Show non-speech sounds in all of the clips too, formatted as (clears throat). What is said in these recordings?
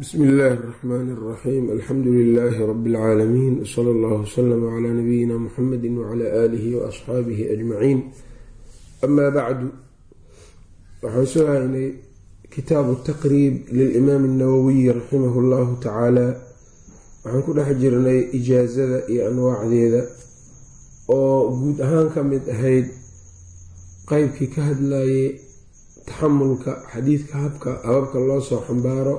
bsmi illaahi اraxmaan اraxiim alxamdu lilaahi rabi اlcaalamiin wsala allahu wslama cla nabiyina muxamedi wcla aalihi waasxaabihi ajmaciin amaa bacdu waxaan soo haynay kitaabu taqriib lilimaam اnawowiyi raximah اllahu tacaala waxaan ku dhex jirnay ijaazada iyo anwaacdeeda oo guud ahaan ka mid ahayd qeybkii ka hadlayay taxamulka xadiidka habka hababka loo soo xambaaro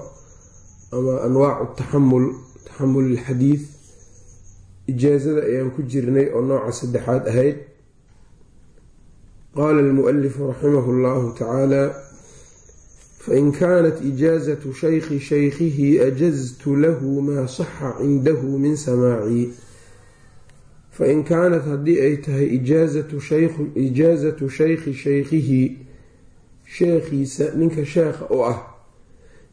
ama anwaacu taxamul taxamul ilxadiid ijaazada ayaan ku jirnay oo nooca saddexaad ahayd. Qaala almualifu raximahu llahu tacaala fain kaanat ijaazatu shaykhi shaykhihi ajaztu lahu maa saxa cindahu min samaaci. Fain kaanat haddii ay tahay ijaazatu shaykhi shaykhihi sheekhiisa ninka sheekha u ah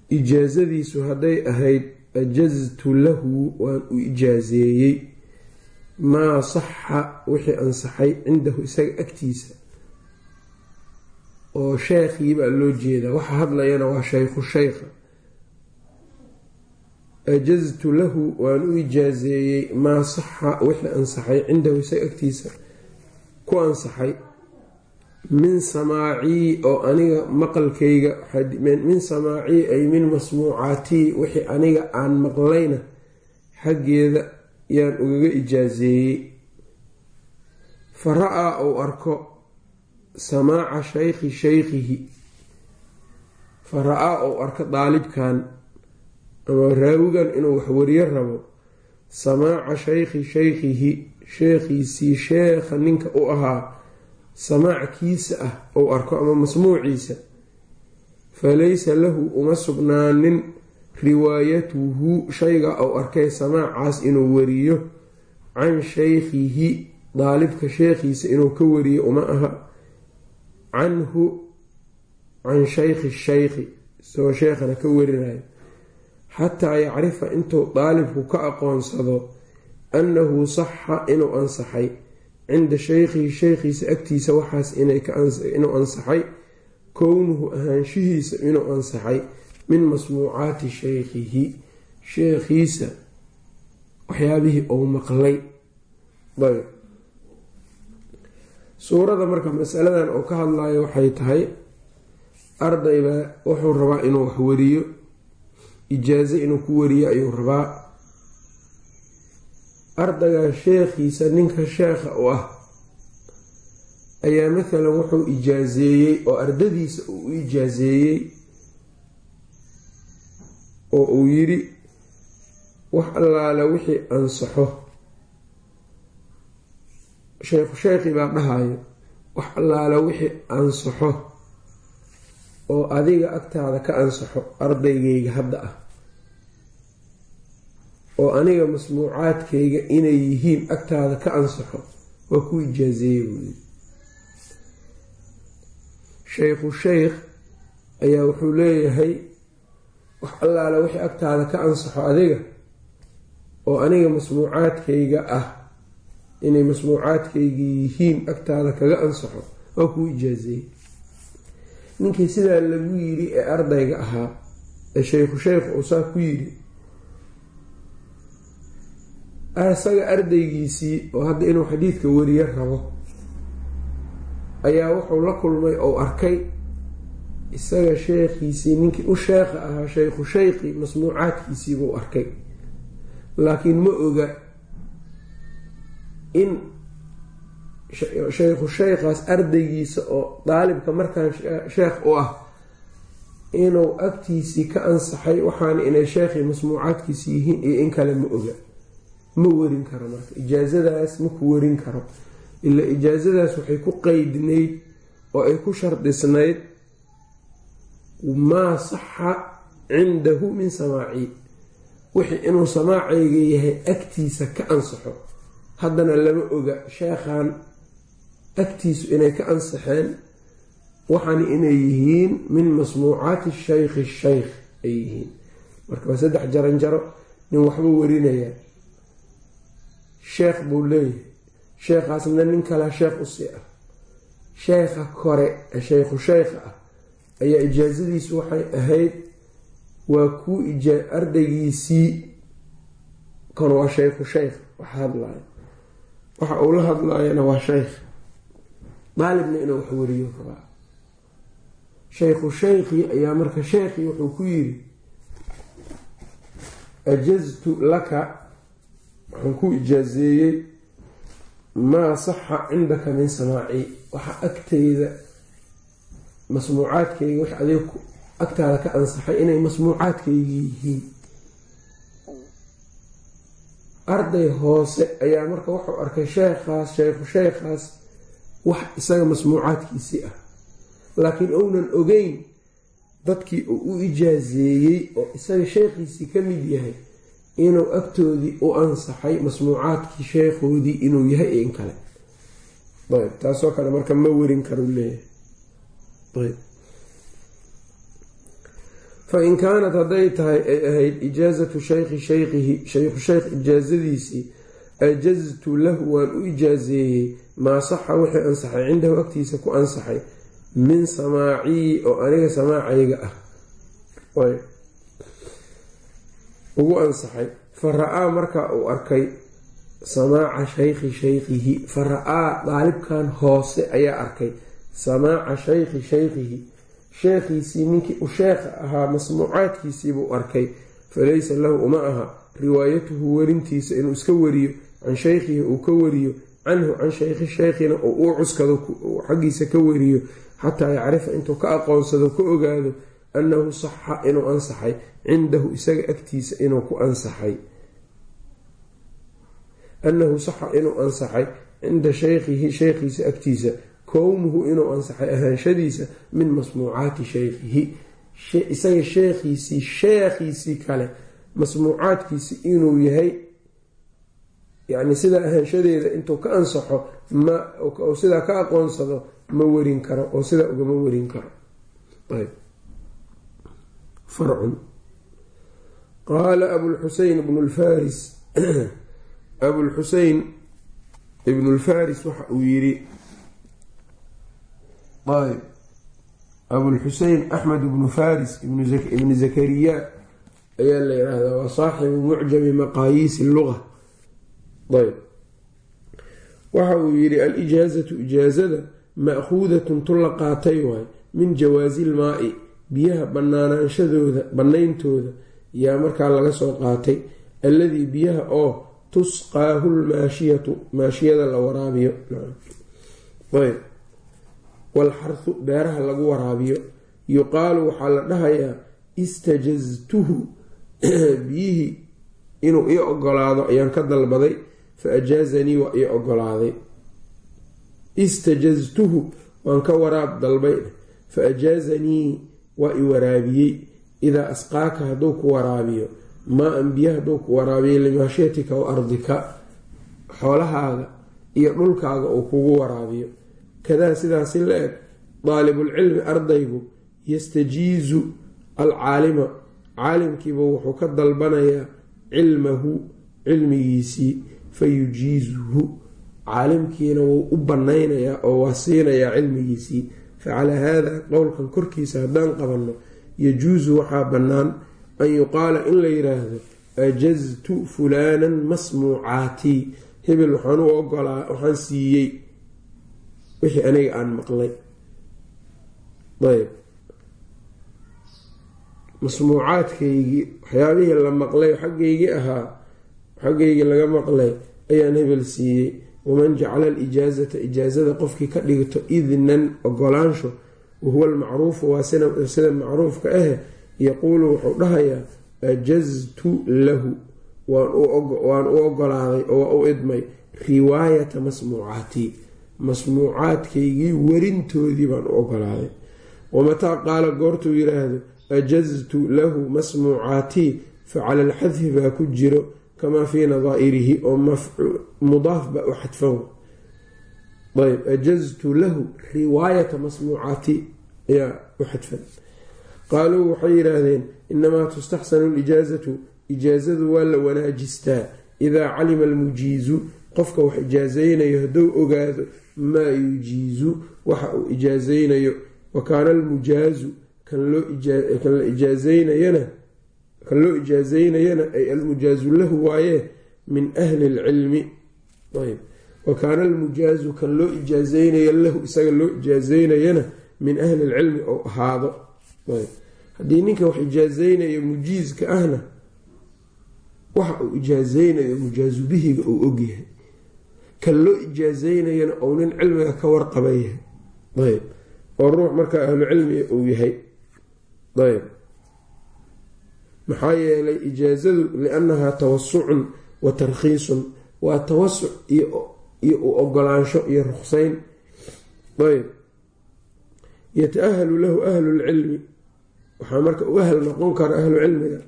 ijaasadiisu hadday ahayd ajaztu lahu waan u ijaaseeyey maa saxa wixii ansaxay cindahu isaga agtiisa. Oo sheekhii baa loo jeedaa. Waxa hadlayana waa shaykhu shaykha ajaztu lahu waan u ijaaseeyey maa saxa wixii ansaxay cindahu isaga agtiisa. Ku ansaxay min samaacii oo aniga maqalkayga min samaacii ay min masmuucaatii wixii aniga aan maqlayna xaggeeda yaan ugaga ijaaseeyey fa ra'aa uu arko samaaca shaykhi shaykhihi. Fa ra'aa uu arko daalibkan ama raawigan inuu wax wariyo rabo. Samaaca shaykhi shaykhihi sheekhiisii sheekha ninka u ahaa samaackiisa ah ou arko ama masmuuciisa falaysa lahu uma sugnaanin riwaayatuhu shayga ou arkay samaacaas inuu wariyo can shaykhihi daalibka sheekhiisa inuu ka wariyo uma aha canhu can shaykhi shaykhi isagoo sheekhana ka warinayo. Xataa yacrifa intuu daalibku ka aqoonsado annahu saxa inuu ansaxay cinda shaykhihi shaykhiisa agtiisa waxaas inuu ansaxay kownuhu ahaanshihiisa inuu ansaxay min masmuucaati shaykhihi sheekhiisa waxyaabihii ou maqlay. Suurada marka masaladan oo ka hadlayo waxay tahay ardayba wuxuu rabaa inuu wax wariyo ijaazo inuu ku wariyo ayuu rabaa ardayga sheekhiisa ninka sheekha u ah ayaa mathalan wuxuu ijaaseeyey oo ardadiisa uu u ijaaseeyey oo uu yidhi wax allaale wixii ansaxo. Sheekhu sheekhi baa dhahayo wax allaale wixii ansaxo oo adiga agtaada ka ansaxo ardaygayga hadda ah oo aniga masmuucaadkayga inay yihiin agtaada ka ansaxo waa ku ijaaseeye buuyii shaykhu sheykh ayaa wuxuu leeyahay wax allaale wixii agtaada ka ansaxo adiga oo aniga masmuucaadkayga ah inay masmuucaadkayga yihiin agtaada kaga ansaxo waa kuu ijaaseeyey ninkii sidaa lagu yidhi ee ardayga ahaa ee shaykhu sheykh uu saa ku yidhi isaga ardaygiisii oo hadda inuu xadiidka wariyo rabo ayaa wuxuu la kulmay ou arkay isaga sheekhiisii ninkii u sheekha ahaa shaykhu shaykhi masmuucaadkiisiibuu arkay. Laakiin ma oga in shaykhu shaykhaas ardaygiisa oo daalibka markaan sheekh u ah inuu agtiisii ka ansaxay waxaana inay sheekhii masmuucaadkiisi yihiin iyo in kale ma oga ma warin karo marka. Ijaasadaas ma ku warin karo. Ilaa ijaasadaas waxay ku qeydnayd oo ay ku shardisnayd maa saxa cindahu min samaaci. Wixii inuu samaacayga yahay agtiisa ka ansaxo. Haddana lama oga sheekhan agtiisu inay ka ansaxeen waxaana inay yihiin min masmuucaati shaykhi shaykh ay yihiin. Marka waa saddex jaran jaro nin waxba warinaya sheekh buu leeyahay. Sheekhaasna nin kalea sheekh u sii ah. Sheekha kore ee shaykhu sheykha ah ayaa ijaasadiisu waxay ahayd waa kuu ardaygiisii kan waa shaykhu sheykh wax hadlaayo. Waxa uu la hadlaayana waa sheykh daalibna inuu wax wariyo rabaa shaykhu sheykhii ayaa marka sheekhii wuxuu ku yiri ajaztu laka waxaan ku ijaazeeyey maa saxa cindaka min samaaci. Waxa agtayda masmuucaadkayga wax adeeg agtaada ka ansaxay inay masmuucaadkaygi yihiin. Arday hoose ayaa marka wuxuu arkay sheekhaas sheekhu sheekhaas wax isaga masmuucaadkiisii ah. Laakiin ounan ogeyn dadkii uu u ijaazeeyey oo isaga sheekhiisii ka mid yahay inuu agtoodii u ansaxay masmuucaadkii sheekhoodii inuu yahay in kale. Ayb taasoo kale marka ma werin karu leeyahay. Fain kaanat hadday tahay ay ahayd ijaazatu shaykhi shaykhihi shaykhu shaykh ijaazadiisii ajaztu lahu waan u ijaazeeyey maa saxa wixii ansaxay cindahu agtiisa ku ansaxay min samaacii oo aniga samaacayga ah ugu ansaxay fa ra'aa markaa uu arkay samaaca shaykhi shaykhihi fa ra'aa daalibkan hoose ayaa arkay samaaca shaykhi shaykhihi. Sheekhiisii ninkii u sheekha ahaa masmuucaadkiisiibuu arkay. Falaysa lahu uma aha. Riwaayatuhu werintiisa inuu iska wariyo can shaykhihi uu ka wariyo canhu can shaykhi shaykhina oo uu cuskado xaggiisa ka wariyo xataa yacrifa intuu ka aqoonsado ka ogaado annahu saxa inuu ansaxay cindahu isaga agtiisa inuu ku ansaxay annahu saxa inuu ansaxay cinda shaykhihi shaykhiisa agtiisa kownuhu inuu ansaxay ahaanshadiisa min masmuucaati shaykhihi isaga sheekhiisii sheekhiisii kale masmuucaadkiisi inuu yahay yani sidaa ahaanshadeeda intuu ka ansaxo ma sidaa ka aqoonsado ma werin karo oo sidaa ugama werin karo ayb farcun qaala abulxusein ibnu lfaris abulxusein ibnu lfaris waxa uu yiri ayb abulxusein axmed ibnu faris ibni zakariya ayaa la yidhaahdaa waa saaxibu mucjami maqaayiisi luga ayb waxa uu yidhi alijaazatu ijaazada ma'khuudatun tu la qaatay waay min jawaasi ilmaa-i biyaha banaanaanshadooda bannayntooda yaa markaa laga soo qaatay alladii biyaha oo tusqaahu lmaashiyatu maashiyada la waraabiyo. Walxarhu beeraha lagu waraabiyo. Yuqaalu waxaa la dhahayaa istajaztuhu (clears throat) biyihii inuu ii ogolaado ayaan ka dalbaday fa ajaazanii waa ii ogolaaday. Istajaztuhu waan ka waraab dalbay. Fa ajaazanii waa i waraabiyey idaa asqaaka hadduu ku waraabiyo maa an biyo hadduu ku waraabiyo limaashiyatika wa ardika xoolahaaga iyo dhulkaaga uu kugu waraabiyo. Kadaa sidaasi la eg daalibulcilmi ardaygu yastajiizu alcaalima caalimkiiba wuxuu ka dalbanayaa cilmahu cilmigiisii fa yujiizuhu caalimkiina wuu u banaynayaa oo waa siinayaa cilmigiisii facalaa haada qowlkan korkiisa haddaan qabanno yajuusu waxaa bannaan an yuqaala in la yiraahdo ajaztu fulaanan masmuucaatii hebel waxaan u ogolaa waxaan siiyey wixii aniga aan maqlay ayb masmuucaadkaygii waxyaabihii la maqlay xaggaygii ahaa xaggaygii laga maqlay ayaan hebel siiyey waman jacala alijaazata ijaazada qofkii ka dhigto idnan ogolaansho wahuwa almacruufu waa sida macruufka ahe yaquulu wuxuu dhahayaa ajaztu lahu waan u ogolaaday oo waa u idmay riwaayata masmuucaatii masmuucaadkaygii werintoodii baan u ogolaaday. Wamataa qaala goortuu yiraahdo ajaztu lahu masmuucaatii facala alxadfi baa ku jiro kamaa fii nadaa'irihi oo mudaaf baa u xadfan ayb ajaztu lahu riwaayata masmuucaati ayaa u xadfan qaaluu waxay yidhaahdeen inamaa tustaxsanu lijaazatu ijaazadu waa la wanaajistaa idaa calima almujiizu qofka wax ijaazaynayo hadduu ogaado maa yujiizu waxa uu ijaazaynayo wa kaana almujaazu kan la ijaazaynayana kan loo ijaazeynayana ay almujaazu lahu waaye min ahli lcilmi wa kaana almujaazu kan loo ijaazeynaya lahu isaga loo ijaazeynayana min ahli lcilmi ou ahaado. Haddii ninka wax ijaazeynayo mujiizka ahna waxa uu ijaazeynayo mujaazu bihiga uu ogyahay kan loo ijaazeynayana ou nin cilmiga ka warqaba yahay ayb oo ruux markaa ahlu cilmiga uu yahay. Ayb maxaa yeelay ijaazadu liannahaa tawasucun wa tarkhiisun waa tawasuc iyo u ogolaansho iyo ruqsayn ayb. Yata-ahalu lahu ahlu lcilmi waxaa marka u ahal noqon kara ahlu cilmiga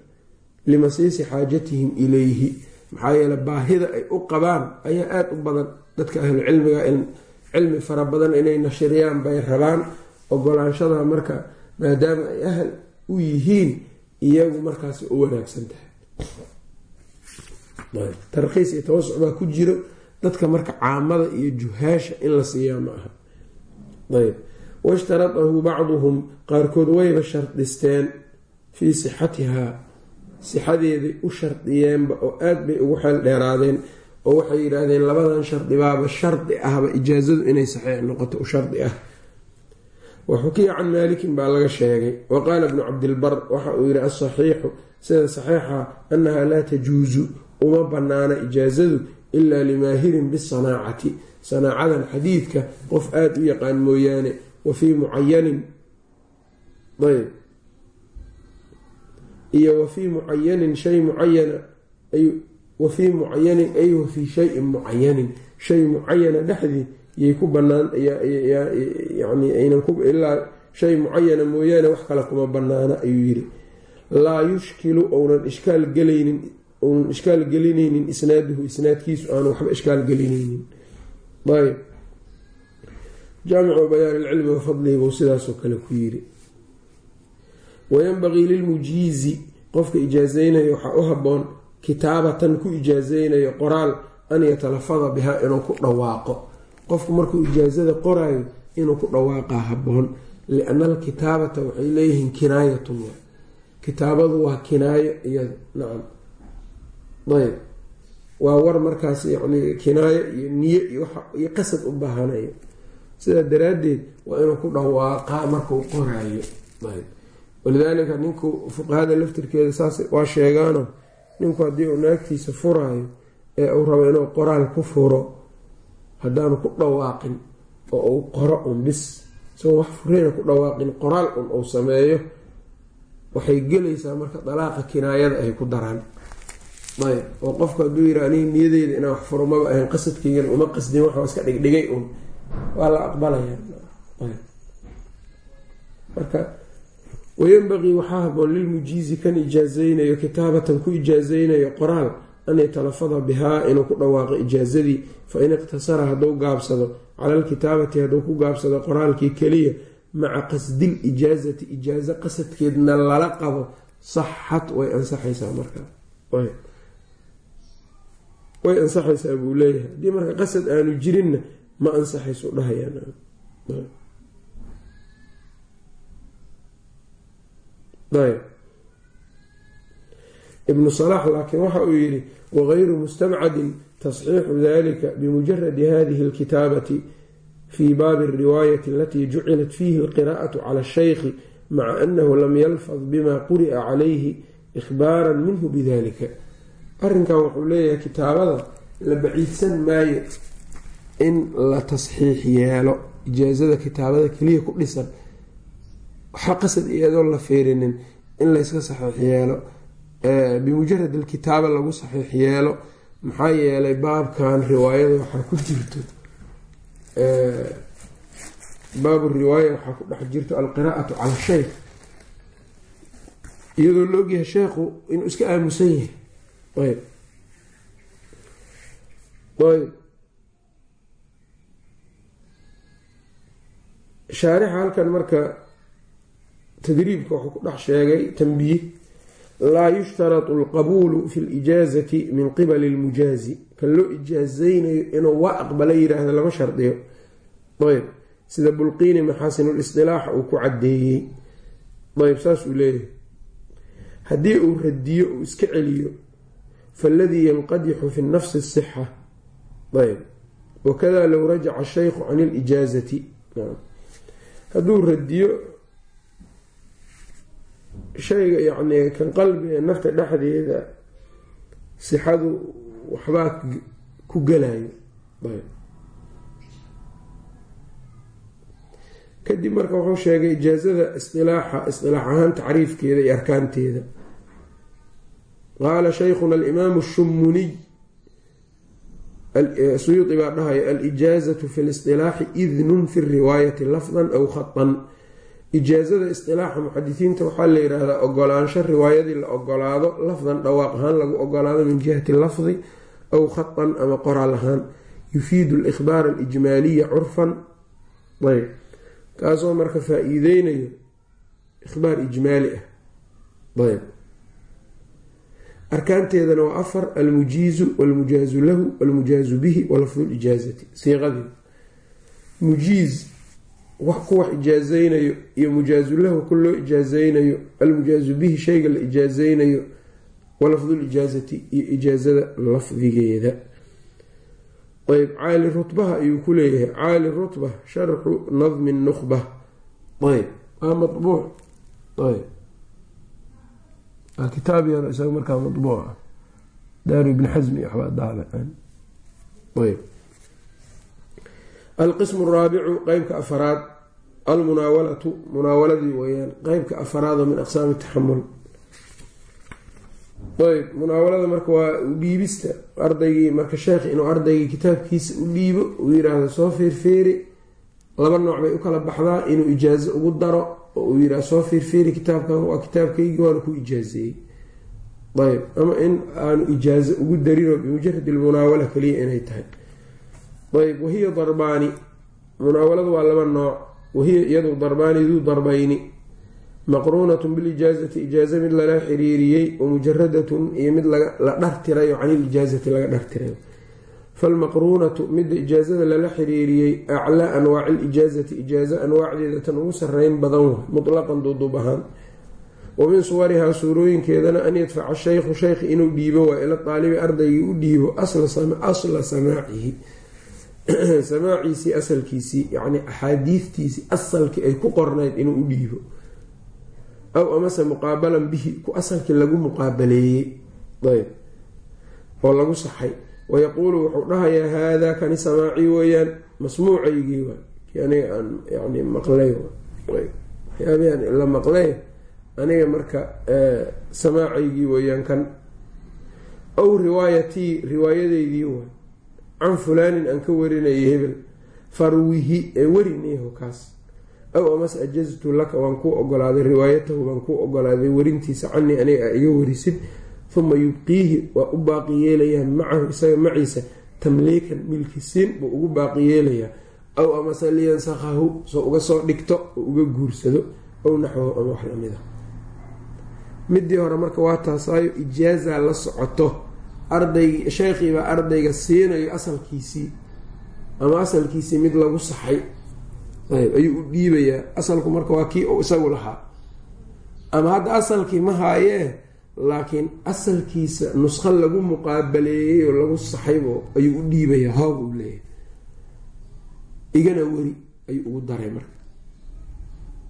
limasiisi xaajatihim ilayhi. Maxaa yeele baahida ay u qabaan ayaa aada u badan dadka ahlu cilmiga cilmi fara badan inay nashriyaan bay rabaan ogolaanshada marka maadaama ay ahal u yihiin iyagu markaas u wanaagsan tahay. Tarkiis iyo tawasuc baa ku jiro dadka marka caamada iyo juhaasha in la siiyaa ma aha. Ayb. Washtaradahu bacduhum qaarkood wayba shardisteen fii sixatihaa sixadeeday u shardiyeenba oo aada bay ugu xeel dheeraadeen oo waxay yidhaahdeen labadan shardibaaba shardi ahba ijaazadu inay saxiix noqoto u shardi ah wa xukiya can maalikin baa laga sheegay. Wa qaala bnu cabdilbar waxa uu yihi asaxiixu sida saxiixa annaha laa tajuusu uma banaana ijaazadu ilaa limaahirin bisanaacati sanaacadan xadiidka qof aada u yaqaan mooyaane wa fii mucayanin ayb iyo wa fii mucayanin shay mucayana wa fii mucayanin ay wa fii shayin mucayanin shay mucayana dhexdii yay ku banaan ilaa shay mucayana mooyaane wax kale kuma banaana ayuu yiri laa yushkilu ounan ishkaal gelaynin ounan ishkaal gelinaynin isnaaduhu isnaadkiisu aanu waxba ishkaal gelinaynin. Ayb jaamicu bayaan ilcilmi wa buu sidaasoo kale ku yiri wayanbagii lilmujiizi qofka ijaazeynayo waxaa u haboon kitaabatan ku ijaazeynayo qoraal an yatalafada bihaa inuu ku dhawaaqo qofku markuu ijaazada qoraayo inuu ku dhawaaqaa haboon liana alkitaabata waxay leeyihiin kinaayatun kitaabadu waa kinaayo iyada nacam. Ayb waa war markaas yani kinaayo iyo niyo iyo qasad u baahanayo. Sidaa daraaddeed waa inuu ku dhawaaqaa markuu qoraayo. Ayb walidaalika ninku fuqahada laftirkeeda saas waa sheegaano ninku haddii uu naagtiisa furaayo ee uu rabo inuu qoraal ku furo haddaanu ku dhawaaqin oo uu qoro un bis isagoo wax fureyna ku dhawaaqin qoraal un uu sameeyo waxay gelaysaa marka dalaaqa kinaayada ay ku daraan. Ayb oo qofku hadduu yiri aniga niyadeyda inaan wax furo maba ahayn qasadkaygana uma qasdin waxaa iska dhigdhigay un. Waa la aqbalaya. Marka wayanbaqii waxaa haboon lilmujiizi kan ijaazeynayo kitaabatan ku ijaazeynayo qoraal an yatalafada bihaa inuu ku dhawaaqo ijaazadii fain iqtasara hadduu gaabsado cala alkitaabati hadduu ku gaabsado qoraalkii keliya maca qasdil ijaazati ijaazo qasadkeedna lala qabo saxat way ansaxaysaa markaa way. Ansaxaysaa buu leeyahay. Haddii marka qasad aanu jirinna ma ansaxaysu dhahayaan. Ayb ibnu salax laakiin waxa uu yidhi wagayru mustabcadin tasxiixu dalika bimujaradi hadihi alkitaabati fi baabi alriwaayati alatii jucilat fiihi alqiraa'atu cala ashaykhi maca anahu lam yalfad bima quri'a calayhi ikhbaaran minhu bidalika arrinkan wuxuu leeyahay kitaabada la baciidsan maayo in la tasxiix yeelo ijaazada kitaabada keliya ku dhisan waxba qasad iyadoon la feerinin in layska saxiix yeelo bimujarad alkitaaba lagu saxiix yeelo maxaa yeelay baabkan riwaayada waxaa ku jirto baabu riwaaya waxaa ku dhex jirto alqiraa'atu cala sheykh iyadoo la ogyahay sheekhu inuu iska aamusan yahay. Ayb. Ayb. Shaarixa halkan marka tadriibka wuxuu ku dhex sheegay tanbiih laa yushtaratu alqabuulu fi lijaazati min qibali lmujaazi kan loo ijaazeynayo inuu waa aqbala yiraahdo lama shardiyo. Ayb sida bulqiini maxaasin lisdilaax uu ku cadeeyey ayb saasuu leeyahay. Haddii uu radiyo uu iska celiyo faaladii yanqadixu fi nafsi sixa ayb wakada low rajaca shaykhu can ilijaazati hadduu radiyo shayga yacni kan qalbiga nafta dhexdeeda sixadu waxbaa ku galayo. Ayb. Kadib marka wuxuu sheegay ijaazada isqilaaxa isqilaax ahaan tacriifkeeda iyo arkaanteeda. Qaala shaykhuna alimaamu shumuniy suyuudi baa dhahaya alijaazatu fi lisqilaaxi idnun fi riwaayati lafdan aw khatan ijaazada isqilaaxa muxadisiinta waxaa la yidhaahdaa ogolaansho riwaayadii la ogolaado lafdan dhawaaq ahaan lagu ogolaado min jihati lafdi aw khatan ama qoraal ahaan. Yufiidu alikhbaar alijmaaliya curfan. Ayb. Kaasoo marka faa-iideynayo ikhbaar ijmaali ah. Ayb. Arkaanteedana waa afar almujiizu walmujaazu lahu walmujaazu bihi walafdu lijaazati siiqadii. Mujiiz wax ku wax ijaazeynayo iyo mujaazu lahu ku loo ijaazeynayo almujaazu bihi shayga la ijaazeynayo walafdulijaazati iyo ijaazada lafdigeeda. Ayb caali rutbaha ayuu ku leeyahay. Caali rutba sharxu nadmi nukhba. Ayb waa mabuuc ayb kitaab yar isaga markaa mabuuc ah. Daaru ibni xasmi waxbaa daabaceen ayb alqismu araabicu qeybka afaraad almunaawalatu munaawaladii weyaan qeybka afaraadoo min aqsaami taxamul ayb munaawalada marka waa udhiibista ardaygii marka sheekh inuu ardaygii kitaabkiisa u dhiibo uu yiraahdo soo feerfeeri laba nooc bay u kala baxdaa inuu ijaazo ugu daro oo uu yihahdo soo feerfeeri kitaabkan waa kitaabkaygii waana ku ijaazeeyey ayb ama in aanu ijaazo ugu darinoo bimujarad ilmunaawala kaliya inay tahay ayb wahiya darbaani. Munaawaladu waa laba nooc. Wahiya iyadu darbaani duu darbayni. Maqruunatun bilijaazati ijaaza mid lala xiriiriyey wamujaradatun iyo mid la dhartirayo can ilijaazati laga dhartirayo. Falmaqruunatu midda ijaazada lala xiriiriyey aclaa anwaaci lijaazati ijaaza anwaacdeeda tan ugu sareyn badan wa mutlaqan duuduub ahaan. Wa min suwarihaa suurooyinkeedana an yadfaca shaykhu shaykhi inuu dhiibo waa ila daalibi ardaygii u dhiibo asla samaacihi (clears throat) samaaciisii asalkiisii yacni axaadiidtiisii asalkii ay ku qornayd inuu u dhiibo. Aw amase muqaabalan bihi ku asalkii lagu muqaabaleeyey. Ayb. Oo lagu saxay. Wayaquulu wuxuu dhahayaa haadaa kani samaacii weeyaan. Masmuucaygii waa. Ki aniga aan yani maqlay waxyaabihan la maqlay aniga marka samaacaygii weeyaan kan. Aw riwaayatii riwaayadeydii waay can fulaanin aan ka warinayay hebel farwihi ee werinayaho kaas. Aw amase ajaztu laka waan kuu ogolaaday riwaayatahu baan kuu ogolaaday werintiisa canii aniga a iga warisid. Uma yubqiihi waa u baaqi yeelayaa macahu isaga maciisa tamliikan milkisiin buu ugu baaqi yeelayaa. Aw amase liyansakhahu soo uga soo dhigto oo uga guursado aw naxwahu ama wax lamida midii hore marka waa taasaayo ijaaza la socoto ardaygi sheekhiibaa ardayga siinayo asalkiisii ama asalkiisii mid lagu saxay. Ayb ayuu u dhiibayaa. Asalku marka waa kii uu isagu lahaa. Ama hadda asalkii ma haayee laakiin asalkiisa nusqo lagu muqaabaleeyey oo lagu saxaybo ayuu u dhiibayaa hoob uu leeyahay. Igana weri ayuu ugu daray marka.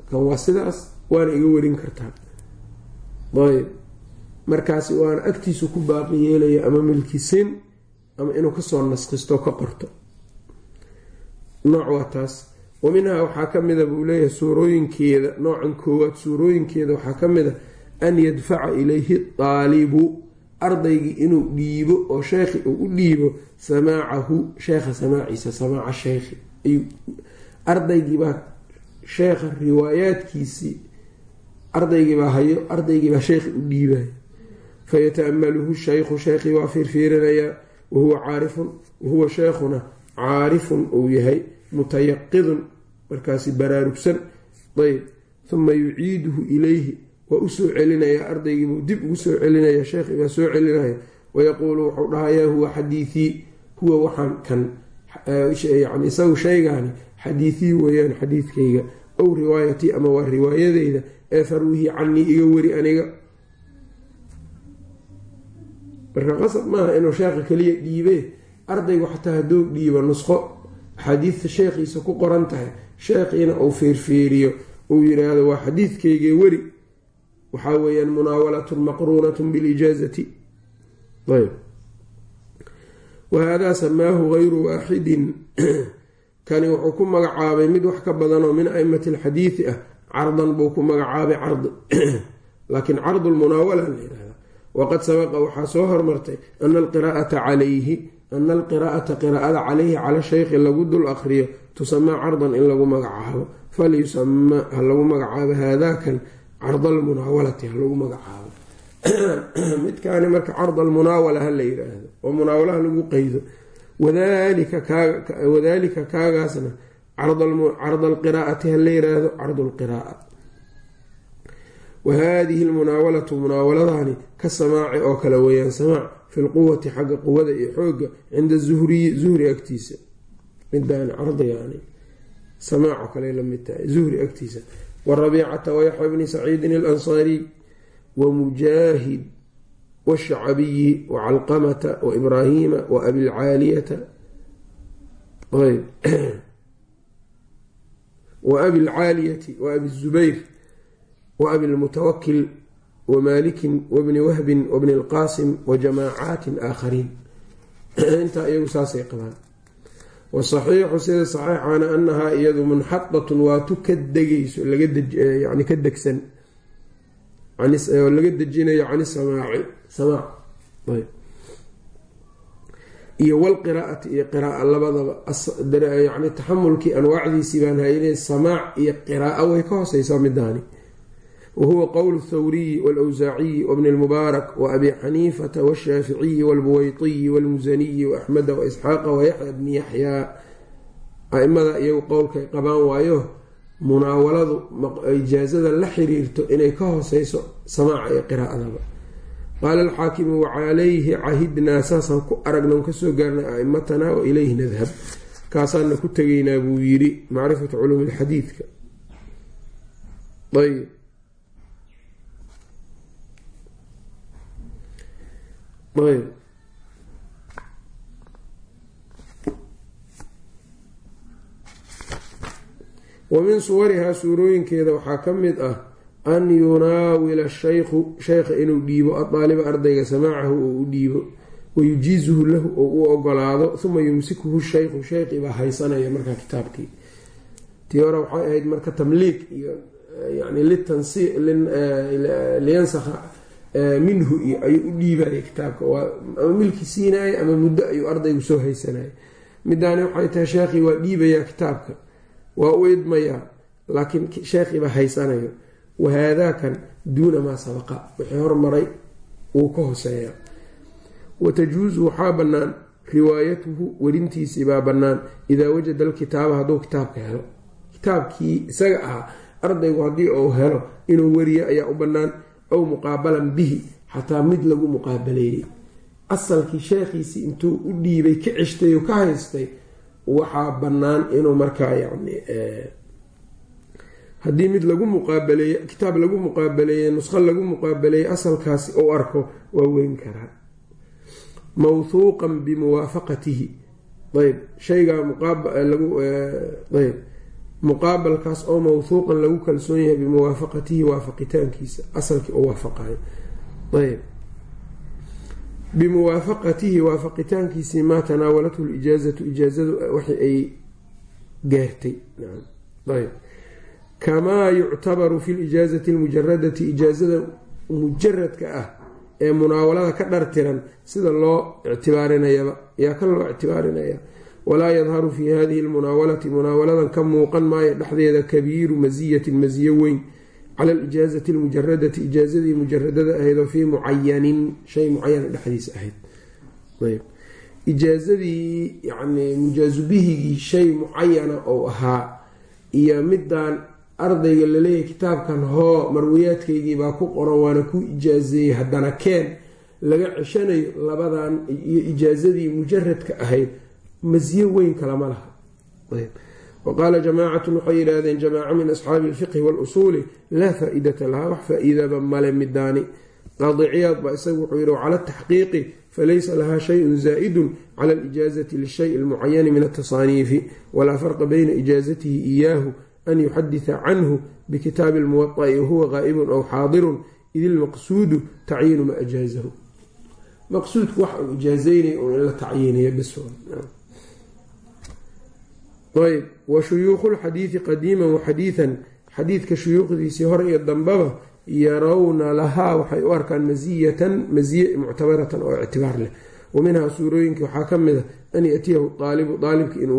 Kan waa sidaas waana iga werin kartaa. Ayb markaasi waana agtiisu ku baaqi yeelaya ama milkisin ama inuu ka soo naskisto ka qorto. Nooc waa taas. Wa minhaa waxaa ka mida buu leeyahay suurooyinkeeda. Noocan koowaad suurooyinkeeda waxaa ka mid a an yadfaca ilayhi daalibu ardaygii inuu dhiibo oo sheekhi uu u dhiibo samaacahu sheekha samaaciisa samaaca sheekhi. Ardaygiibaa sheekha riwaayaadkiisii ardaygiibaa hayo ardaygiibaa sheekhi u dhiibaya fayata'amaluhu shaykhu sheekhii waa fiirfiirinayaa wahuwa caarifun wahuwa sheekhuna caarifun uu yahay mutayaqidun markaasi baraarugsan ayb uma yuciiduhu ilayhi waa u soo celinayaa ardaygiibuu dib ugu soo celinaya sheekhii baa soo celinaya wayaquulu wuxuu dhahayaa huwa xadiithii huwa waxaan kan yani isagu shaygaani xadiithii weeyaan xadiidkayga ow riwaayatii ama waa riwaayadeyda ee farwihii canii iga weri aniga marka qasab maaha inuu sheekha keliya dhiibee ardaygu xataa hadduu dhiibo nusqo axaadiidta sheekhiisa ku qoran tahay sheekhiina uu feerfeeriyo uu yiraahdo waa xadiidkaygee weri. Waxaa weeyaan munaawalatun maqruunatun bilijaazati. Ayb. Wahaadaa samaahu gayru waaxidin. Kani wuxuu ku magacaabay mid wax ka badanoo min aimati alxadiidi ah. Cardan buu ku magacaabay cardi laakiin cardu lmunaawala la yihahda waqad sabaqa waxaa soo hormartay ana alqiraa'ata calayhi ana alqiraa'ata qiraa'ada calayhi cala shaykhi lagu dul aqriyo tusamaa cardan in lagu magacaabo falyusama ha lagu magacaabo haadakan carda almunaawalati ha lagu magacaabo midkaani marka card almunaawala ha la yiraahdo oo munaawalaha lagu qeydo wadalika kaagaasna card alqiraa'ati ha la yiraahdo card lqiraaa wahadihi lmunaawalatu munaawaladani ka samaaci oo kale weeyaan samaac fi lquwati xagga quwada iyo xooga cinda zuhriyi zuhri agtiisa. Midaan cardi yani samaac oo kale la mid tahay zuhri agtiisa. Warabiicata wayaxya bni saciidin alansaariy wamujaahid washacbiyi wacalqamata waibraahiima waabilcaaliyata (clears throat) waabi lcaaliyati waabi zubayr waabi lmutawakil wamalikin wabni wahbin wabni lqaasim wajamaacaatin aakhariin (clears throat) intaa iyagu saasay qabaan. Wasaxiixu sida saxiixana anahaa iyadu munxadatun waa tu ka degayso yani ka degsan. Laga dejinayo can samaaci samaac iyo walqiraa'ati iyo qiraaa labadaba yani taxamulkii anwaacdiisii baan hayne samaac iyo qiraaa way ka hooseysaa midaani wahuwa qowl thawriyi wlwsaaciyi wbni lmubaarak waabi xaniifata washaaficiyi wlbuweytiyi wlmusaniyi waaxmeda waisxaaqa wayaxya bni yaxyaa aimada iyagu qowlkay qabaan waayo munaawaladu ijaazada la xiriirto inay ka hooseyso samaaca iyo qiraa'adaba qaala alxaakimu wacalayhi cahidnaa saasaan ku aragna ka soo gaarnay aimatanaa wa ilayhi nadhab kaasaana ku tegaynaa buu yidhi macrifatu culuumi lxadiidka ayb ayb wa min suwarihaa suurooyinkeeda waxaa ka mid ah an yunaawila shaykhu sheykha inuu dhiibo adaaliba ardayga samaacahu oo u dhiibo wayujiizuhu lahu oo u ogolaado uma yumsikuhu shaykhu sheykhii baa haysanaya markaa kitaabkii. Tii hore waxay ahayd marka tamliiq iyo yani liyansakha minhu iyo ayuu u dhiibaya kitaabka. Ama milki siinaya ama muddo ayuu ardaygu soo haysanaya midaani waxay tahay sheekhii waa dhiibayaa kitaabka waa u idmayaa laakiin sheekhiiba haysanayo. Wahaadaakan duuna maa sabaqa. Wixii hormaray wuu ka hoseeyaa watajuusu waxaa bannaan riwaayatuhu werintiisii baa bannaan. Idaa wajada alkitaaba hadduu kitaabka helo. Kitaabkii isaga ahaa ardaygu haddii uu helo inuu weriyo ayaa u bannaan aw muqaabalan bihi xataa mid lagu muqaabaleeyey asalkii sheekhiisii intuu u dhiibay ka ceshtay oo ka haystay waxaa bannaan inuu markaa yani haddii mid lagu muqaabaleeye kitaab lagu muqaabaleeye nusqo lagu muqaabaleeye asalkaasi uu arko waa weyn karaa mawhuuqan bimuwaafaqatihi ayb shaygaa ayb muqaabalkaas oo mawhuuqan lagu kalsoon yahay bimuwaafaqatihi waafaqitaankiisa asalkii oo waafaqayo ayb bimuwaafaqatihi waafaqitaankiisii maa tanaawalathu lijaazatu ijaazadu waxi ay gaartay. Ayb kamaa yuctabaru fi lijaazati almujaradati ijaazada mujaradka ah ee munaawalada ka dhartiran sida loo ictibaarinayaba yaa kan loo ictibaarinaya walaa yadharu fi hadihi lmunaawalati munaawaladan ka muuqan maayo dhexdeeda kabiiru masiyatin masiyo weyn cala alijaazati almujaradati ijaazadii mujaradada ahayd oo fii mucayanin shay mucayana dhexdiisa ahayd. Ijaazadii yani mujaazubihigii shay mucayana ou ahaa iyo midaan ardayga la leeyahay kitaabkan hoo marwiyaadkaygii baa ku qoran waana ku ijaazeeyey haddana keen laga ceshanayo labadan iyo ijaazadii mujaradka ahayd masiyo weyn kalama laha. Wa qaala jamaacatun waxay yidhaahdeen jamaaca min asxaabi alfiqhi walusuuli laa faa-idata lahaa wax faa-iidaba male midaani. Qaadiciyaad baa isagu wuxuu yihi wcala taxqiiqi falaysa lahaa shayun zaa'idun cala alijaazati lishay almucayani min altasaaniifi walaa farqa bayna ijaazatihi iyaahu an yuxadita canhu bikitaabi lmuwaطa'i wahuwa qaa'ibun aw xaadirun id ilmaqsuudu tacyiinu ma ajaazahu. Maqsuudku waxa uu ijaazeynaya un in la tacyiiniyo bis ayb wa shuyuukhu lxadiidi qadiiman waxadiidan xadiidka shuyuukhdiisii hore iyo dambaba yarawna lahaa waxay u arkaan masiyatan masiye muctabaratan oo ictibaar leh. Wa minhaa suurooyinka waxaa ka mid a an yatiyahu aalibu aalibka in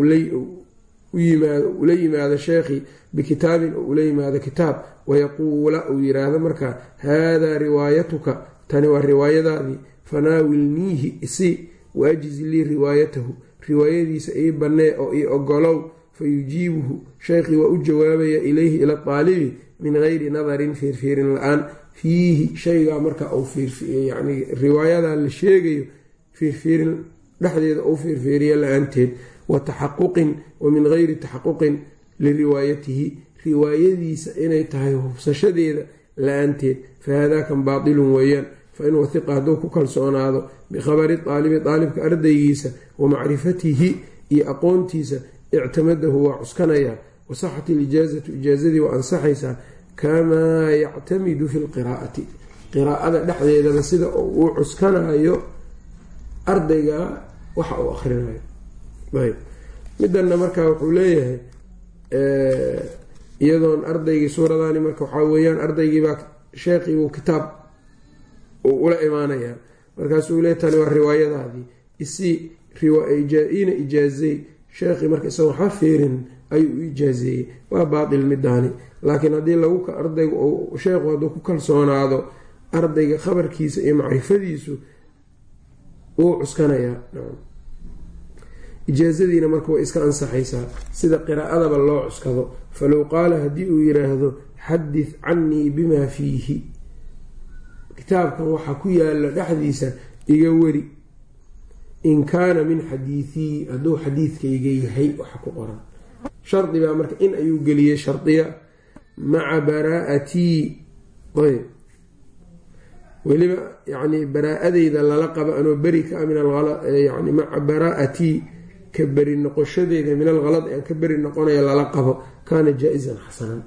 ula yimaado sheekhii bikitaabin oo ula yimaado kitaab wayaquula uu yiraahdo markaa haadaa riwaayatuka tani waa riwaayadaadii fanaawilniihi isi waajiz lii riwaayatahu riwaayadiisa ii bannee oo ii ogolow fayujiibuhu sheekhii waa u jawaabaya ilayhi ila aalibi min gayri nadarin fiirfiirin la'aan. Fiihi shaygaa marka uu yani riwaayadaa la sheegayo fiirfiirin dhexdeeda uu fiirfiiriya la'aanteed. Wa taxaquqin wa min gayri taxaquqin liriwaayatihi riwaayadiisa inay tahay hubsashadeeda la'aanteed. Fahadaakan baatilun weeyaan fain wahiqa hadduu ku kalsoonaado bikhabari aalibi aalibka ardaygiisa wa macrifatihi iyo aqoontiisa ictamadahu waa cuskanayaa wasaxat ilijaazatu ijaazadii waa ansaxaysaa kamaa yactamidu fi lqiraa'ati. Qiraa'ada dhexdeedaba sida uu cuskanayo ardayga waxa uu akrinayo ayb midana markaa wuxuu leeyahay iyadoon ardaygii suuradaani marka waxaa weeyaan ardaygiibaa sheekhiibuu kitaab uu ula imaanayaa markaasuu le tani waa riwaayadaadii. Isi ina ijaazey sheekhii marka isagoon ha fiirin ayuu u ijaazeeyey waa baatil midaani laakiin haddii lagu ardaygu sheekhu hadduu ku kalsoonaado ardayga khabarkiisa iyo macrifadiisu wuu cuskanayaa. Ijaazadiina marka way iska ansaxaysaa. Sida qiraa'adaba loo cuskado. Falow qaala haddii uu yiraahdo xadith cannii bimaa fiihi kitaabkan waxaa ku yaalla dhexdiisa iga weri. In kaana min xadiithii hadduu xadiidkayga yahay waxa ku qoran. Shardibaa marka in ayuu geliyey shardiya maca baraa'atii. Ayb weliba yani baraa-adeyda lala qabo anoo beri ka min yani maca baraa'atii ka beri noqoshadeeda min alhalad aan ka beri noqonaya lala qabo kaana jaa-izan xasanan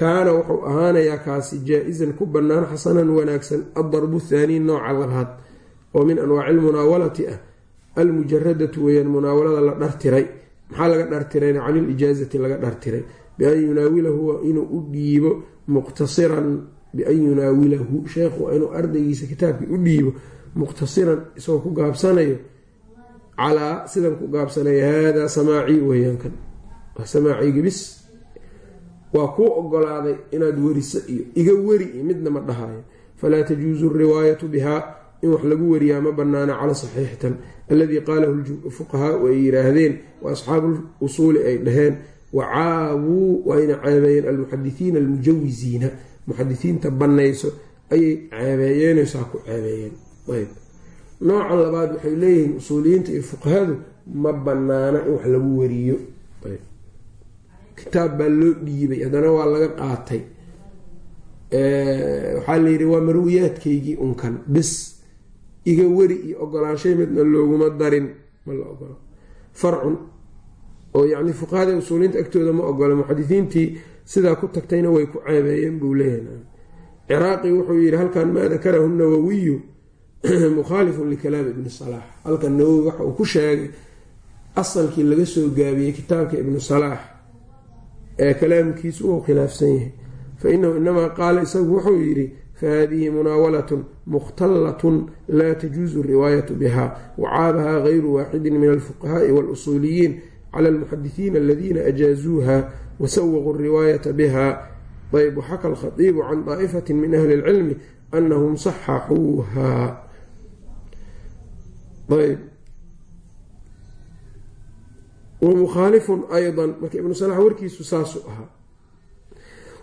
kaana wuxuu ahaanayaa kaasi jaa-izan ku bannaan xasanan wanaagsan addarbu thaanii nooca labaad oo min anwaaci lmunaawalati ah almujaradatu weyaan munaawalada la dhartiray. Maxaa laga dhartirayna? Can ilijaazati laga dhartiray. Bian yunaawilahu inuu u dhiibo muqtasiran bian yunaawilahu. Sheekhu waa inuu ardaygiisa kitaabkii u dhiibo muqtasiran isagoo ku gaabsanayo calaa sidan ku gaabsanayo haadaa samaacii weyaankan samaaciyga bis waa kuu ogolaaday inaad weriso iyo iga weri iyo midna ma dhahayo falaa tajuusu riwaayatu bihaa in wax lagu wariyaa ma banaana cala saxiixtan alladii qaalahu fuqahaau ay yiraahdeen wa asxaabu usuuli ay dhaheen wacaabuu waa ina ceebeeyeen almuxadisiina almujawisiina muxadisiinta bannayso ayay ceebeeyeenaysaa ku ceebeeyeen. Nooca labaad waxay leeyihiin usuuliyiinta iyo fuqahadu ma banaana in wax lagu wariyo kitaab baa loo dhiibay haddana waa laga qaatay. Waxaa layidhi waa marwiyaadkaygii unkan bis iga weri iyo ogolaanshay midna looguma darin. Ma la ogolo. Farcun oo yacni fuqahada usuuliyiinta agtooda ma ogola muxadisiintii sidaa ku tagtayna way ku ceebeeyeen buu leeyahay. Ciraaqi wuxuu yidhi halkan maa dakarahu nawawiyu (clears throat) mukhaalifun likalaami ibni salaax halkan nawowi waxa uu ku sheegay asalkii laga soo gaabiyey kitaabka ibnu salaax ee kalaamkiisu uu khilaafsan yahay. Fainahu inamaa qaala isagu wuxuu yidhi fahadihi munaawalatun mukhtallatun laa tajuusu riwaayatu biha wacaabaha gayru waaxidin min alfuqahaai walusuuliyiin cala almuxadisiina aladiina ajaazuuha wasawaquu riwaayata biha ayb waxaka alkhatiibu can daa'ifati min ahli اlcilmi anahum saxaxuuha wamukhaalifun aydan marka ibnu salax warkiisu saasuu ahaa.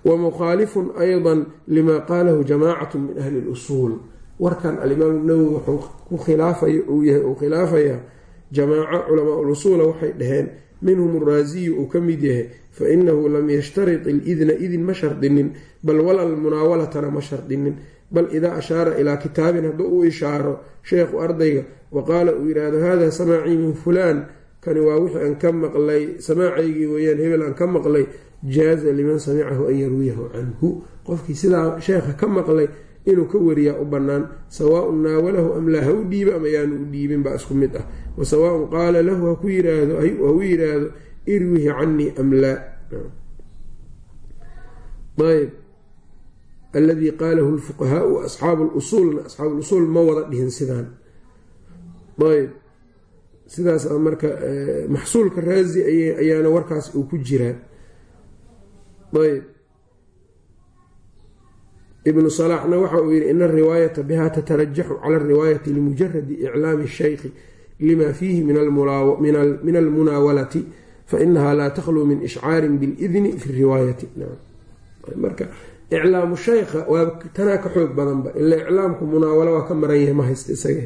Wamukhaalifun aydan limaa qaalahu jamaacatu min ahli lusuul warkan alimaam nawowi wuxuu ku khilaafayo uu yahay uu khilaafayaa jamaaco culamaa ulusuula waxay dhaheen minhum raaziyu uu ka mid yahay fa inahu lam yashtarit ilidna idin ma shardinin bal walal munaawalatana ma shardinin bal idaa ashaara ilaa kitaabin hadduu u ishaaro sheekhu ardayga wa qaala uu yidhaahdo haadaa samacii min fulaan kani waa wixii aan ka maqlay samaacaygii weyaan hebel aan ka maqlay jaaza liman samicahu an yarwiyahu canhu. Qofkii sidaa sheekha ka maqlay inuu ka wariyaa u bannaan sawaaun naawalahu am laa ha u dhiiba ama yaanu u dhiibin baa isku mid ah. Wa sawaaun qaala lahu haku yiraahdo hau yidhaahdo irwihi canii am laa. Ayb aladii qaalahu lfuqahaau asxaabu lusuulna asxaabu lusuul ma wada dhihin sidaan. Ayb sidaas marka maxsuulka raazi ayaana warkaas uu ku jiraa. Ayb ibnu salaaxna waxa uu yihi ina ariwaayata biha tatarajaxu cala ariwaayati limujaradi iclaami shaykhi lima fiihi min almunaawalati fainaha laa takhluu min ishcaarin bilidni fi riwaayati. Marka iclaamu shaykha waa tanaa ka xoog badanba ila iclaamku munaawalo waa ka maran yahay ma haysta isaga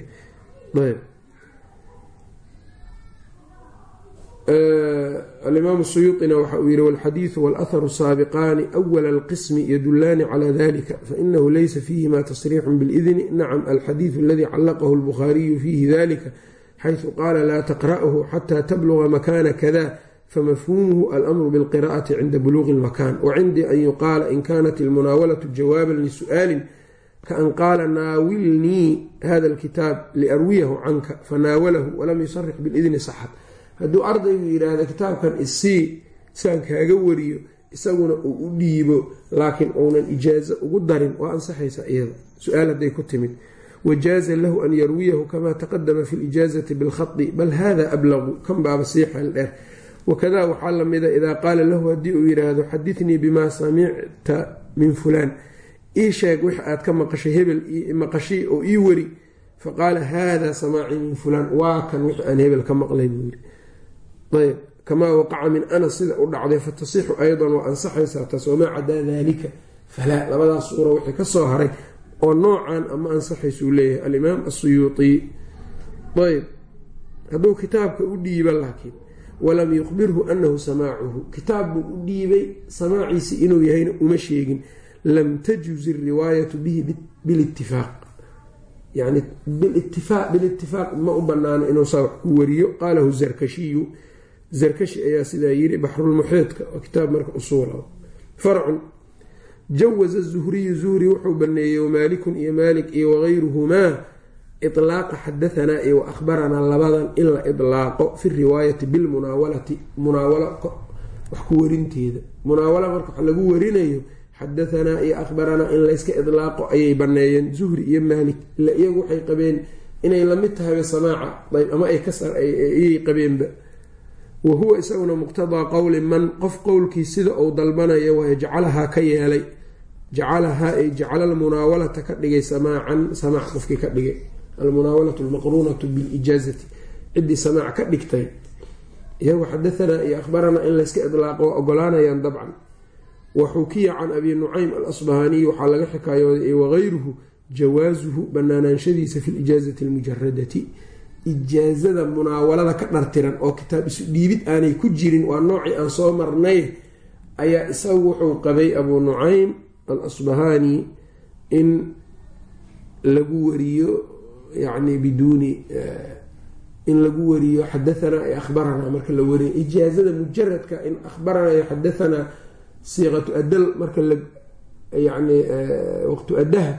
alimaam suyuuطina waxa uu yihi wاlxadiiثu wاlأharu saabiqaani أwla اlqismi yadulaani calى dalika fainahu laysa fiihima tasriixu bاlidni nacam alxadiiثu aladi calaqahu اlbukhaariyu fiihi dalika xayثu qaala laa taqra'hu xata tabluga makana kada famafhumuhu almru bاlqira'ati cinda buluuqi اlmakan wcindii an yuqaala in kanat اlmunaawalaة jawaaba lisu'aali kaan qaala naawilnii hada اlkitaab liarwiyahu canka fanaawalahu walam yusarix bاlidni saxad hadduu ardaygu yidhaahdo kitaabkan isii saan kaaga wariyo isaguna uu u dhiibo laakiin uunan ijaazo ugu darin waa ansaxaysa iyada. Su'aal hadday ku timid. Wajaaza lahu an yarwiyahu kamaa taqadama fi lijaazati bilkhadi bal hada ablaqu kan baaba sii xeel dheer. Wakada waxaa lamida idaa qaala lahu haddii uu yidhaahdo xadithnii bimaa samicta min fulaan. Ii sheeg wix aad ka maqashay hebel maqashay oo ii wari. Faqaala hada samaacii min fulaan. Waa kan wix aan hebel ka maqlay buu yiri ayb. Kamaa waqaca min anas sida u dhacday fatasixu aydan waa ansaxaysaa taas wamaa cadaa dalika falaa labadaas suura wixii ka soo haray oo noocan ama ansaxaysuu leeyahay. Alimaam asuyuuطi ayb. Hadduu kitaabka u dhiiba laakiin walam yuqbirhu anahu samaacuhu. Kitaab buu u dhiibay samaaciisi inuu yahayna uma sheegin. Lam tajuz iriwaayatu bihi bilitifaaq yani bilitifaaq ma u banaano inuu saa ku wariyo. Qaalahu zarkashiyu zarkashi ayaa sidaa yiri baxrulmuxiidka oo kitaab marka usuula farcun jawaza zuhriyu zuhri wuxuu baneeyey wamaalikun iyo maalik iyo wagayruhumaa ilaaqa xadahanaa iyo waahbaranaa labadan in la ilaaqo fi riwaayati bilmunaawalati munaawalo wax ku warinteeda. Munaawala marka wax lagu warinayo xadahanaa iyo ahbaranaa in layska idlaaqo ayay baneeyeen zuhri iyo maalik ila iyagu waxay qabeen inay la mid tahayba samaaca ayb ama ayay qabeenba wa huwa isaguna muqtadaa qowli man qof qowlkii sida uu dalbanayo waa jacalahaa ka yeelay. Jacalahaa ay jacala almunaawalata ka dhigay samaacan samaac qofkii ka dhigay. Almunaawalatu almaqruunatu bilijaazati ciddii samaac ka dhigtay. Iyagu xadahanaa iyo ahbaranaa in layska idlaaqo ogolaanayaan dabcan. Wa xukiya can abi nucaym alasbahaaniyi waxaa laga xikaayooday wagayruhu jawaasuhu banaanaanshadiisa fi lijaazati almujaradati ijaazada munaawalada ka dhartiran oo kitaab isu dhiibid aanay ku jirin waa noocii aan soo marnay ayaa isagu wuxuu qabay abuu nucaym al asbahaani in lagu wariyo yani biduuni in lagu wariyo xadahanaa iyo ahbaranaa marka la wariyo ijaazada mujaradka in ahbaranaa iyo xadahanaa siiqatu adal marka la yani waqtu adaha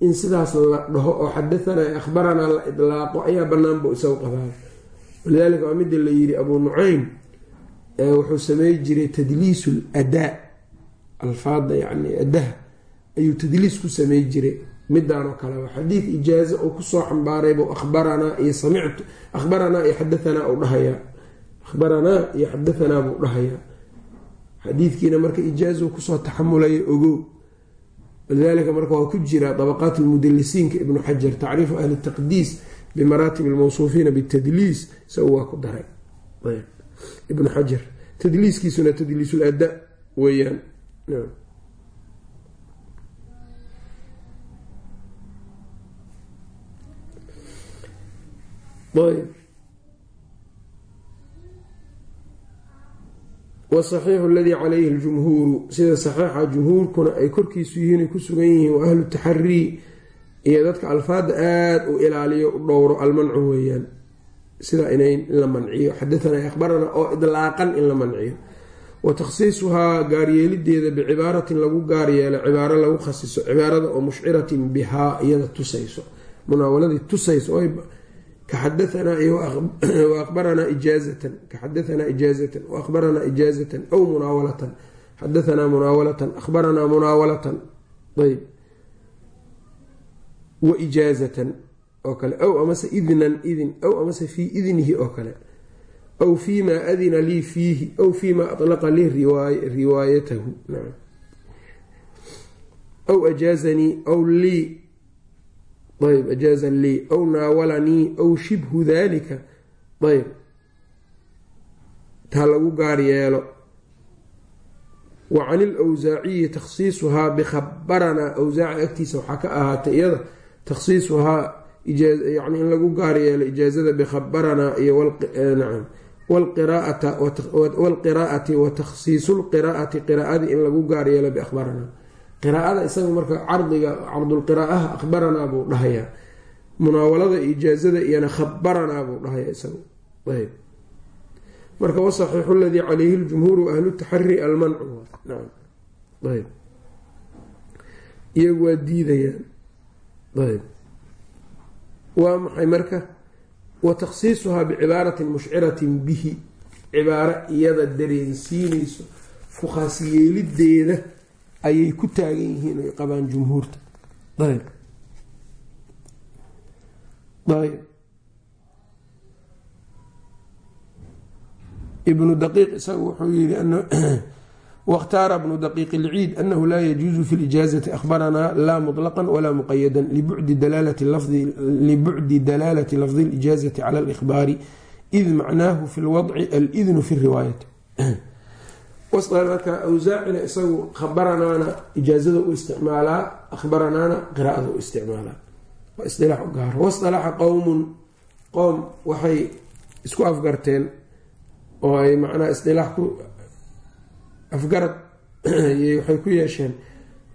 in sidaas la dhaho oo xadahanaa ahbaranaa la idlaaqo ayaa banaanba isagu qabaa. Walidaalika waa mida la yiri abuu nucaym wuxuu samey jiray tadliisu ladaa alfaada yani adaha ayuu tadliis ku samey jiray. Midaan oo kale xadiid ijaaza uu ku soo xambaaraybu ahbaranaa iyo samictu ahbaranaa iyo xadahanaa u dhahayaa. Ahbaranaa iyo xadahanaa buu dhahayaa. Xadiidkiina marka ijaazu ku soo taxamulaya ogow walidalika marka waa ku jira dabaqaat lmudalisiinka ibnu xajar tacriifu ahli taqdiis bimaraatib lmawsuufiina bitadliis isagu waa ku daray. Ibnu xajar tadliiskiisuna tadliisulada weeyaan wasaxiixu aladii calayhi ljumhuuru sida saxiixa jumhuurkuna ay korkiisu yihiin ay ku sugan yihiin wa ahlu taxarii iyo dadka alfaada aada u ilaaliyo u dhowro almancu weeyaan. Sida inay in la manciyo. Xadatanaa akhbarana oo idlaaqan in la manciyo. Wa takhsiisuhaa gaaryeelideeda bicibaaratin lagu gaaryeelo cibaaro lagu khasiso cibaarada oo mushciratin bihaa iyada tusayso. Munaawaladii tusayso ka xadaanaa iyo waahbaranaa ijaazatan ka xadaanaa ijaazatan waahbaranaa ijaazatan aw munaawalatan xadaanaa munaawalatan ahbaranaa munaawalatan ayb wa ijaazatan oo kale aw amase idnan idin aw amase fii idnihi oo kale aw fii maa adina lii fiihi aw fii maa alaqa lii riwaayatahu aw ajaazanii aw lii ayb ajaaza lii aw naawalanii aw shibhu dalika ayb taa lagu gaar yeelo wa can ilwsaaciyi takhsiisuhaa bikhabaranaa awsaaci agtiisa waxaa ka ahaatay iyada takhsiisuhaa yani in lagu gaar yeelo ijaazada bikhabaranaa iyo nacam wlqiraa'ati wa takhsiisu lqiraa'ati qiraa'adii in lagu gaar yeelo biahbaranaa qiraa'ada isaga marka cardiga cardulqiraa'aha ahbaranaa buu dhahayaa. Munaawalada ijaazada iyana khabaranaa buu dhahayaa isagu. Ayb. Marka wasaxiixu ladii calayhi ljumhuuru ahlu taxari almancu. Ayb. Iyagu waa diidayaan ayb. Waa maxay marka? Wa takhsiisuhaa bicibaaratin mushciratin bihi. Cibaaro iyada dareensiinayso ku ayay ku taagan yihiin ay qabaan jumhuurta. Ayb ayb ibnu daqiiq isagu wuxuu yidhi (clears throat) wakhtaara bnu daqiiq ilciid anahu laa yajuusu fi lijaazati ahbaranaa laa muطlaqan walaa muqayadan libucdi dalaalati lafdi lijaazati cala lkhbaari id macnaahu fi lwadci alidnu fi riwaayati. (clears throat) marka awsaacina isagu khabaranaana ijaazada u isticmaalaa ahbaranaana qiraada u isticmaalaa. Waa isilaax u gaaro wasalaxa qowmun qoom waxay isku afgarteen oo ay macnaha isdilaax ku afgarad (clears throat) waxay ku yeesheen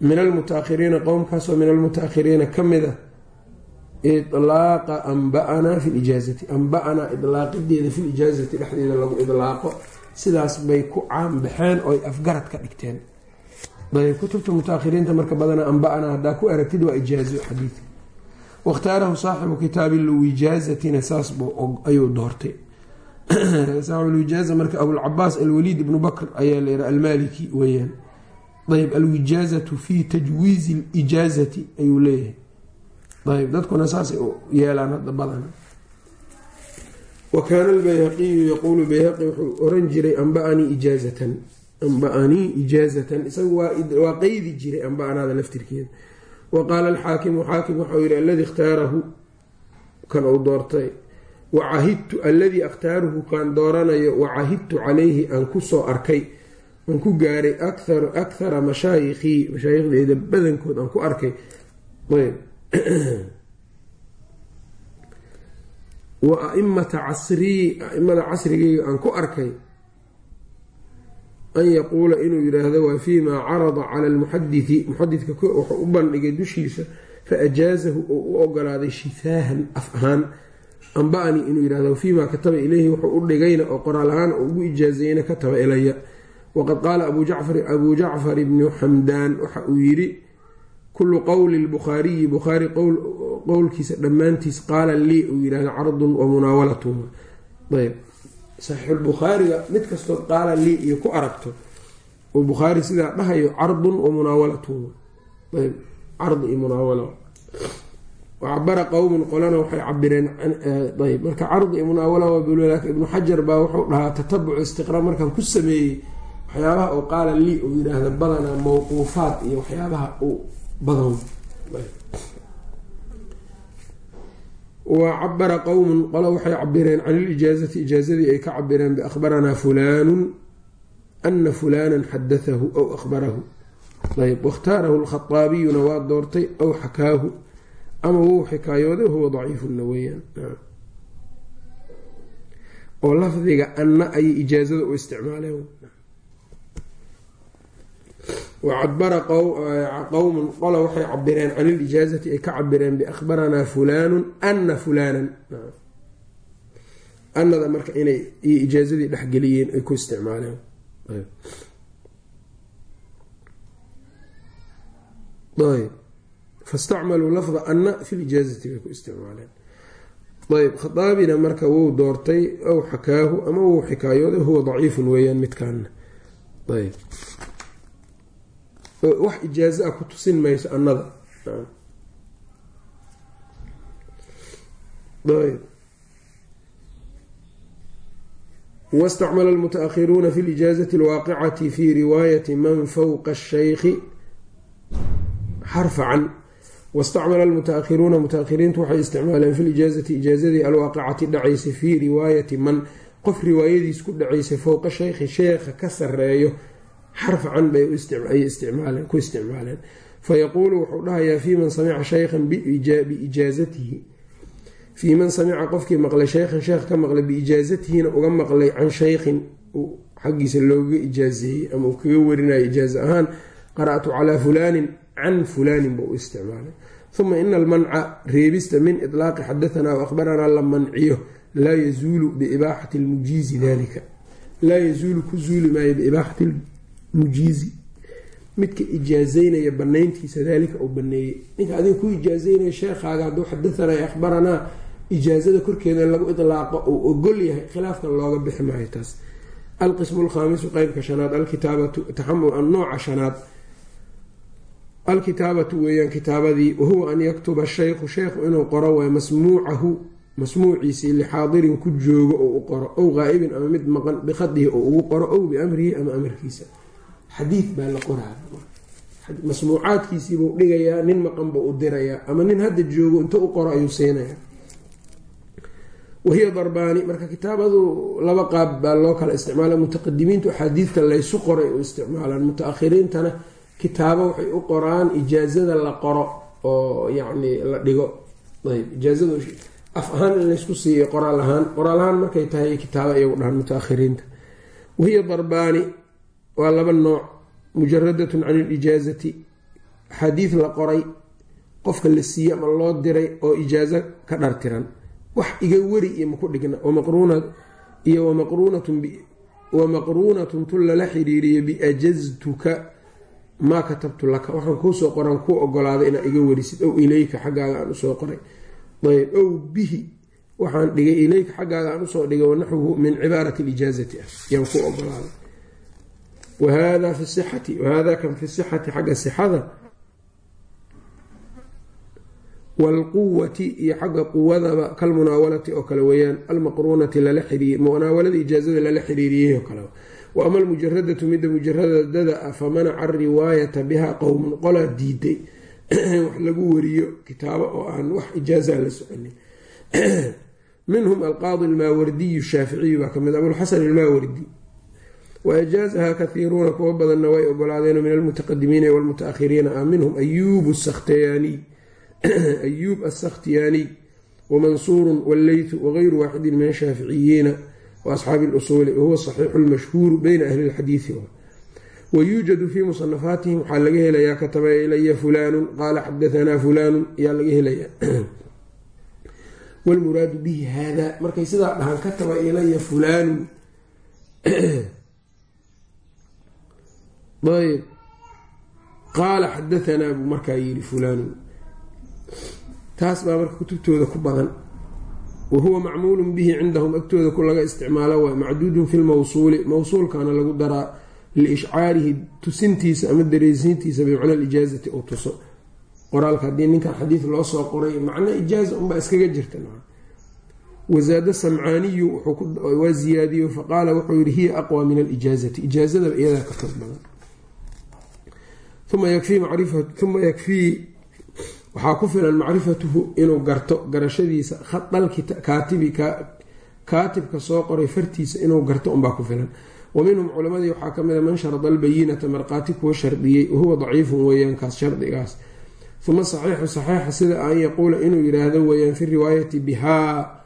min almuta-akhiriina qowmkaasoo min almuta-akhiriina ka mid a ilaaqa anba-anaa fi lijaazati anba-anaa idlaaqideeda fi lijaazati dhexdeeda lagu idlaaqo sidaas bay ku caanbaxeen oy afgarad ka dhigteen. Kutubta muta-akhiriinta marka badana anba-anaa haddaa ku aragtid waa ijaazo xadiidka wakhtaarahu saaxibu kitaabi lwijaazatina saas ayuu doortay. (clears throat) Saaxibulijaaza marka abulcabaas alwaliid ibnu bakr ayaa layiha almaliki weyaan ayb alwijaazatu fi tajwiizi lijaazati ayuu leeyahay. Ayb dadkuna saasay yeelaan hadda badana wa kaana albayhaqiyu yaquulu bayhaqi wuxuu oran jiray anba-anii ijaazatan anba-anii ijaazatan isagu waa qeydi jiray anba-anaada laftirkeeda wa qaala alxaakimu xaakim waxau yihi alladii ikhtaarahu kan uu doortay wacahidtu alladii akhtaaruhu kaan dooranayo wacahidtu calayhi aan ku soo arkay aan ku gaaray akhara mashaayikhii mashaayikhdeeda badankood aan ku arkay wa aimata casrii aimada casrigeyga aan ku arkay an yaquula inuu yidhaahdo waa fii maa carada cala almuxadidi muxadidka wuxuu u bandhigay dushiisa fa ajaazahu oo u ogolaaday shifaahan af ahaan. Anba-ani inuu yidhahdo fiimaa kataba ileyhi wuxuu u dhigayna oo qoraal ahaan oo ugu ijaazayna kataba ilaya waqad qaala abuu jacfar ibnu xamdaan waxa uu yidhi kullu qowli lbukhaariyi bukhaari qowlkiisa dhammaantiis qaala lii uu yidhahdo cardun wa munaawalatun. Ayb. Saxiixulbukhaariga mid kastood qaala lii iyo ku aragto oo bukhaari sidaa dhahayo cardun wa munaawalatun. Ayb. Cardi iyo munaawala. Wacabara qowmun qolana waxay cabireen ayb. Marka cardi iyo munaawala waa ibnu xajar baa wuxuu dhahaa tatabucu istiqraa markaan ku sameeyey waxyaabaha oo qaala lii uu yidhaahda badanaa mawquufaad iyo waxyaabaha uu badan wa cabara qowmun qolo waxay cabireen can ilijaazati ijaazadii ay ka cabireen biahbaranaa fulaanu ana fulanan xadatahu aw ahbarahu ayb wakhtaarahu lkhaaabiyuna waa doortay aw xakaahu ama wuu xikaayooday huwa daciifuna weyaan oo lafdiga anna ayay ijaazada u isticmaaleen wacabara qowmun qola waxay cabireen can ilijaazati ay ka cabireen biahbaranaa fulaanu ana fulaanan anada marka inay iyo ijaazadii dhexgeliyeen ay ku isticmaaleen fastacmaluu lafda ana fi lijaazati bay ku isticmaaleen ayb khadaabina marka wuu doortay aw xakaahu ama wuu xikaayooday huwa daciifun weeyaan midkaana ayb wax ijaaza a ku tusin mayso annada ayb wاstacmala almutaأkhiruuna fi lijaazati اlwaaqicati fi riwaayati man fowqa الshaykhi xarfa can wastacmala almutaakhiruuna mutaahiriintu waxay isticmaaleen fi lijaazati ijaazadii alwaaqicati dhacaysay fii riwaayati man qof riwaayadiis ku dhacaysay fowqa shaykhi sheekha ka sareeyo xarfa can bay ku isticmaaleen. Fayaquulu wuxuu dhahayaa fii man samica shaykhan biijaazatihi fii man samica qofkii maqlay shaykhan sheekh ka maqlay biijaazatihina uga maqlay can shaykhin xaggiisa looga ijaazeeyey ama uu kaga warinayo ijaaza ahaan qara'tu calaa fulaanin can fulaanin buu u isticmaalay. Uma ina almanca reebista min ilaaqi xadaanaa waahbaranaa la manciyo laa yazuulu biibaaxati lmujiizi dalika laa yazuulu ku zuuli maayo biibaaxati lmujiizi midka ijaazeynaya banayntiisa daalika uu baneeyey ninka adiga ku ijaazeynaya sheekhaaga hadduu xadaanaa ahbaranaa ijaazada korkeeda lagu ilaaqo uu ogol yahay khilaafkan looga bixi maayo taas. Alqismu lkhaamisu qeybka shanaad alkitaabatu taxamul annooca shanaad. Alkitaabatu weeyaan kitaabadii wahuwa an yaktuba shaykhu sheekhu inuu qoro waay masmuucahu masmuuciisii lixaadirin ku joogo oo u qoro ow qaa'ibin ama mid maqan bikhadihi oo ugu qoro ow biamrihi ama amarkiisa xadiid baa la qoraa masmuucaadkiisiibuu dhigayaa nin maqan buu u dirayaa ama nin hadda joogo inta u qoro ayuu siinayaa wahiya darbaani marka kitaabadu laba qaab baa loo kala isticmaala. Mutaqadimiintu axaadiidta laysu qoray u isticmaalaan. Mutaahiriintana kitaabo waxay u qoraan ijaazada la qoro oo yacni la dhigo. Ayb ijaazadu af ahaan in laysku siiyo qoraal ahaan qoraal ahaan markay tahay kitaabo iyagu dhahaan mutaakhiriinta. Wahiya darbaani waa laba nooc. Mujaradatun can ilijaazati xadiid la qoray qofka la siiyey ama loo diray oo ijaazo ka dhartiran. Wax iga weri iyo maku dhigna. Iyo wamaqruunatun tun lala xiriiriyo biajaztuka maa katabtu laka. Waxaan kuusoo qoran kuu ogolaaday inaa iga werisid ow ilayka xaggaaga aan u soo qoray. Ayb ow bihi waxaan dhigay ilayka xaggaaga aan u soo dhigay wanaxwuhu min cibaarati lijaazati ah. Yaan kuu ogolaaday wahada fi sixati wahada kan fi sixati xagga sixada waalquwati iyo xagga quwadaba kalmunaawalati oo kale weeyaan almaqruunati munaawalada ijaazada lala xiriiriyey oo kale wa ama almujaradatu midda mujaradada ah famanaca ariwaayata biha qowmun qolaa diiday wax lagu wariyo kitaabo oo aan wax ijaaza la soconin wa ajaazaha kahiiruuna kuwa badanna way ogolaadeen min almutaqadimiina walmutaakhiriina ah minhum ayuub sakhtiyaaniy ayuub asakhtiyaaniy wamansuurun walleytu wagayru waaxidin min ashaaficiyiina waasxaabi lusuuli wahuwa saxiixu lmashhuuru beyna ahli lxadiidi wayuujadu fii musanafaatihim waxaa laga helayaa kataba ilaya fulaanun qaala xadaanaa fulaanun ayaa laga helayaa wlmuraadu bihi haadaa markay sidaa dhahaan kataba ilaya fulaanun ayb qaala xadaanaa buu markaa yiri fulaanun taas baa marka kutubtooda ku badan wahuwa macmuulun bihi cindahum agtooda ku laga isticmaalo waay macduudun fi lmawsuuli mawsuulkana lagu daraa liishcaarihi tusintiisa ama dareysiintiisa bimacna alijaazati uu tuso qoraalka haddii ninkan xadiid loo soo qoray macna ijaaza unbaa iskaga jirta wazaada samcaaniyu waa ziyaadiyo faqaala wuxuu yihi hiya aqwa min alijaazati ijaazadaba iyadaa ka xoog badan uma yakfii waxaa ku filan macrifatuhu inuu garto garashadiisa kaatibka soo qoray fartiisa inuu garto unbaa ku filan wa minhum culamadii waxaa ka mida man sharada albayinata markhaati kuwa shardiyey wahuwa daciifun weeyaan kaas shardigaas uma saxiixu saxiixa sida an yaquula inuu yiraahdo weeyaan fi riwaayati bihaa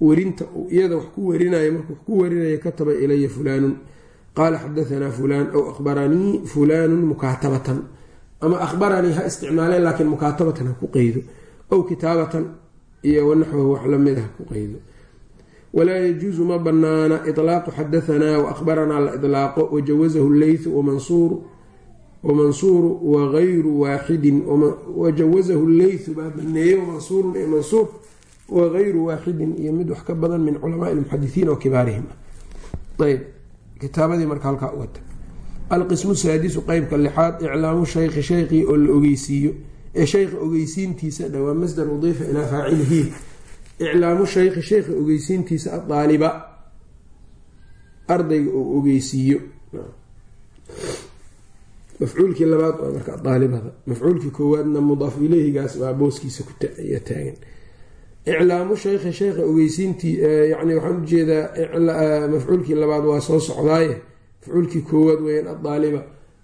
werinta iyada wax ku warinayo markuu wax ku warinayo kataba ilaya fulaanun qaala xadaanaa fulaan aw ahbaranii fulaanu mukaatabatan ama ahbaranii ha isticmaaleen laakiin mukaatabatan ha ku qeydo aw kitaabatan iyo wanaxwahu wax la mid ha ku qeydo walaa yajuusu ma banaana ilaaqu xadaanaa waahbaranaa la ilaaqo wajawazahu leythu wamansuuru wagayru waaxidin wajawazahu leythu baa baneeye wamansuurun iyo mansuur wagayru waaxidin iyo mid wax ka badan min culamaai lmuxadisiin wa kibaarihim ayb kitaabadii marka halkaa uga tag. Alqismu saadisu qeybka lixaad iclaamu shaykhi shaykhii oo la ogeysiiyo. Ee shaykha ogeysiintiisa dha waa masdar udiifa ilaa faacilihi. Iclaamu shaykhi shaykha ogeysiintiisa adaaliba ardayga oo ogeysiiyo. Mafcuulkii labaad waa marka adaalibada mafcuulkii koowaadna mudaaf ileyhigaas waa booskiisa ku taagan iclaamu shaykhi sheykha ogeysiintii yani waxaan u jeedaa mafcuulkii labaad waa soo socdaaye. Mafcuulkii koowaad weyaan adaaliba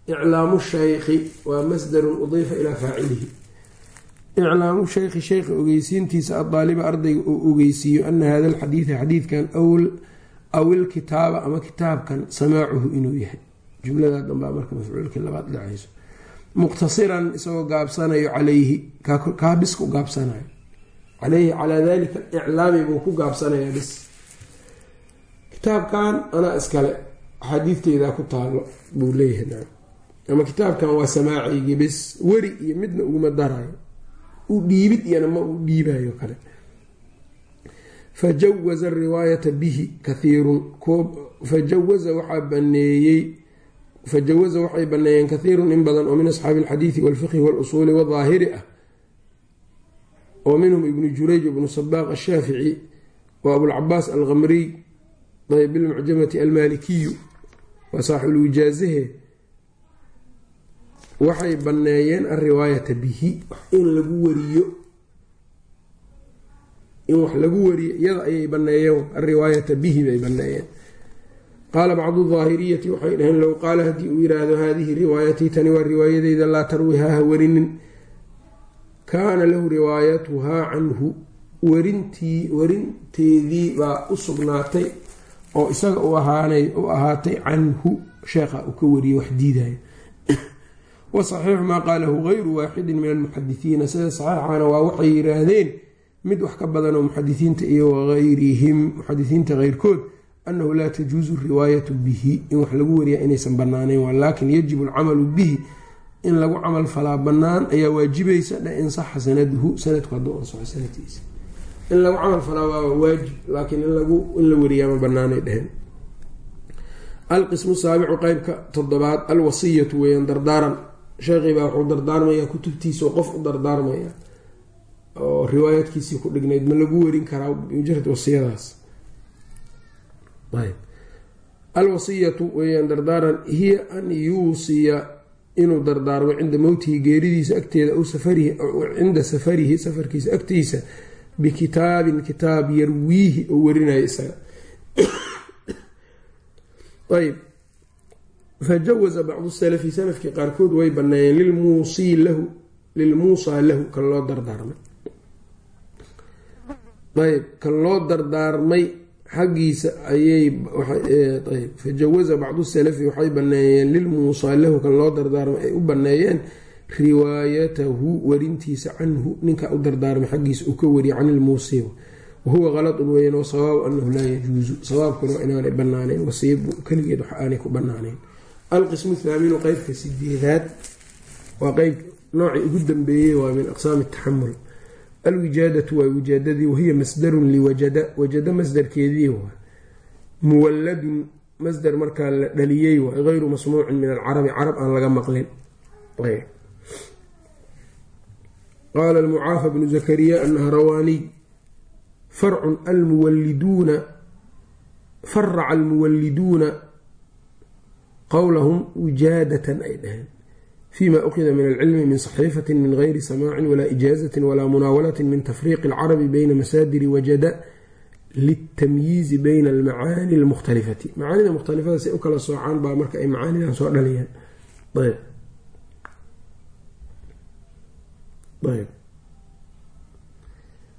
iclaamu shaykhi waa masdarun udiifa ilaa faacilihi. Iclaamu shaykhi sheykha ogeysiintiisa adaaliba ardayga oo ogeysiiyo ana hada alxadiida xadiidkan aw ilkitaaba ama kitaabkan samaacuhu inuu yahay. Jumlada dhanbaa marka mafcuulkii labaad dhacayso. Muqtasiran isagoo gaabsanayo calayhi kaa bis ku gaabsanayo caleyhi calaa dalika aliclaami buu ku gaabsanayaa bis kitaabkan anaa iskale axaadiidteydaa ku taalo buu leeyahay ama kitaabkan waa samaacaygii bis weri iyo midna uguma darayo u dhiibid iyana ma u dhiibayo kale fajawaza riwaayata bihi kathiirun fajawaza waxaa baneeyey fajawaza waxay baneeyeen kathiirun in badan oo min asxaabi alxadiidi walfiqhi walusuuli wadaahiri ah oo minhum ibnu jurayj ibnu sabaaq ashaafici wa abulcabaas alkamriy ayb bilmucjamati almaalikiyu waa saaxibulwijaazahe waxay banneeyeen alriwaayata bihi in lagu wariyo in wax lagu wariyo iyada ayay baneeyeen alriwaayata bihi bay baneeyeen qaala bacdu daahiriyati waxay dhaheen low qaala haddii uu yiraahdo haadihi riwaayatii tani waa riwaayadeyda laa tarwihaa ha warinin kaana lahu riwaayatuhaa canhu warintii warinteedii baa u sugnaatay oo isaga u ahaatay canhu. Sheekha uu ka wariyey wax diidayo. (coughs) Wa saxiixu maa qaalahu gayru waaxidin min almuxadisiina sida saxiixana waa waxay yiraahdeen mid wax ka badan oo muxadisiinta iyo wahayrihim muxadisiinta keyrkood annahu laa tajuusu riwaayatu bihi. In wax lagu wariya inaysan banaaneyn walaakin yajibu alcamalu bihi in lagu camal falaa banaan ayaa waajibaysa dhe in saxa sanaduhu sanadku hadduu ansaxo sanadkiisa. In lagu camal falaa waa waajib laakiin in la wariyaa banaanay dheheen alqismu saabicu qeybka toddobaad alwasiyatu weeyaan dardaaran. Sheekii baa wuxuu dardaarmayaa kutubtiisa oo qof u dardaarmaya oo riwaayaadkiisii ku dhignayd ma lagu werin karaa mujarad wasiyadaas. Alwasiyatu weeyaan dardaaran hiya an yuusiya inuu dardaarmo cinda mowtihi geeridiisa agteeda cinda safarihi safarkiisa agtiisa bikitaabin kitaab yarwiihi oo warinayo isaga. (coughs) Ayb fajawaza bacdu salafi salafkii qaarkood way baneeyeen lilmuusii lahu lilmuusaa lahu kan loo dardaarmay. Ayb kan loo dardaarmay xaggiisa ayay ayb fajawaza bacdu salafi waxay baneeyeen lilmuusaa lahu kan loo dardaarmay ay u baneeyeen riwaayatahu warintiisa canhu ninka u dardaarmay xaggiisa uu ka wariya can ilmuusi wahuwa qaladun weyan wasawaabu anahu laa yajuusu sawaabkuna waa inaanay banaaneyn wasiibu keligeed wax aanay ku banaaneyn alqismu thaaminu qeybka sideedaad waa qeyb noocii ugu dambeeyey waa min aqsaami taxamul alwijaadatu waa wijaadadii wahiya masdarun liwajada wajada masdarkeedii waa muwaladun masdar markaa la dhaliyey waa gayru masmuucin min alcarabi carab aan laga maqlin. Qaala almucaafa bnu zakariya annahrawaaniy farcun almuwaliduuna faraca almuwaliduuna qowlahum wijaadatan ay dhaheen fima ukhida min alcilmi min saxiifati min gayri samaacin walaa ijaazati walaa munaawalati min tafriiqi alcarabi bayna masaadiri wajada litamyiizi bayna almacaani almukhtalifati macaanida mukhtalifada say u kala soocaan baa marka ay macaanidan soo dhaliyaan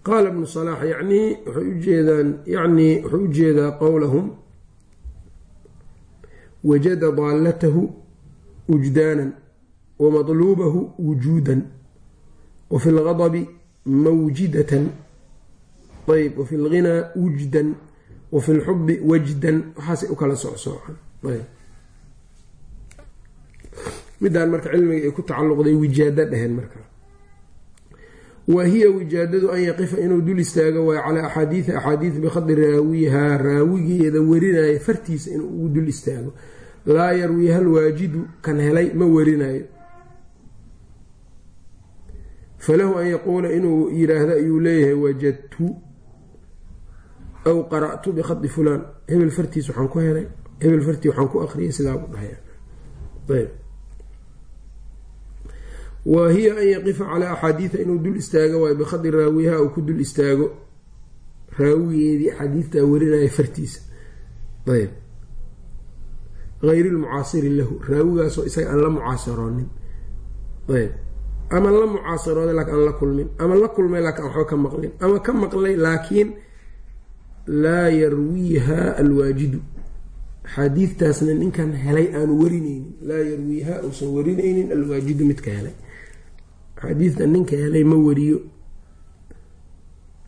qaala bnu salaax yanii waxay ujeedaan yacnii wuxuu u jeedaa qowlahum wajada daalatahu wujdaanan wamadluubahu wujuudan wafi lgadabi mawjidatan ayb wafi lghinaa wujdan wafi lxubi wajdan waxaasay u kala socsoocan midaan marka cilmiga ay ku tacalluqday wijaado dheheen marka wa hiya wijaadadu an yaqifa inuu dul istaago waayo calaa axaadiidi axaadiid bikhadi raawihaa raawigeeda warinaya fartiisa inuu ugu dul istaago laa yarwiiha lwaajidu kan helay ma warinayo falahu an yaquula inuu yiraahdo ayuu leeyahay wajadtu aw qara'tu bikhadi fulaan. Hebel fartiis waxaan ku helay hebel fartii waxaan ku aqriyay sidaa u dhahaya ayb. Wa hiya an yaqifa calaa axaadiida inuu dul istaago waayo bikhadi raawiha uu ku dul istaago. Raawigeedii axaadiidtaa warinaya fartiisa. Ayb. Hayri lmucaasiri lahu raawigaasoo isaga aan la mucaasaroonin ayb ama la mucaasarooday laakin aan la kulmin. Ama la kulmay laakiin aan waxba ka maqlin. Ama ka maqlay laakiin laa yarwiiha alwaajidu. Axaadiidtaasna ninkan helay aanu warinaynin. Laa yarwiiha uusan warinaynin alwaajidu midka helay. Xadiidka ninka helay ma wariyo.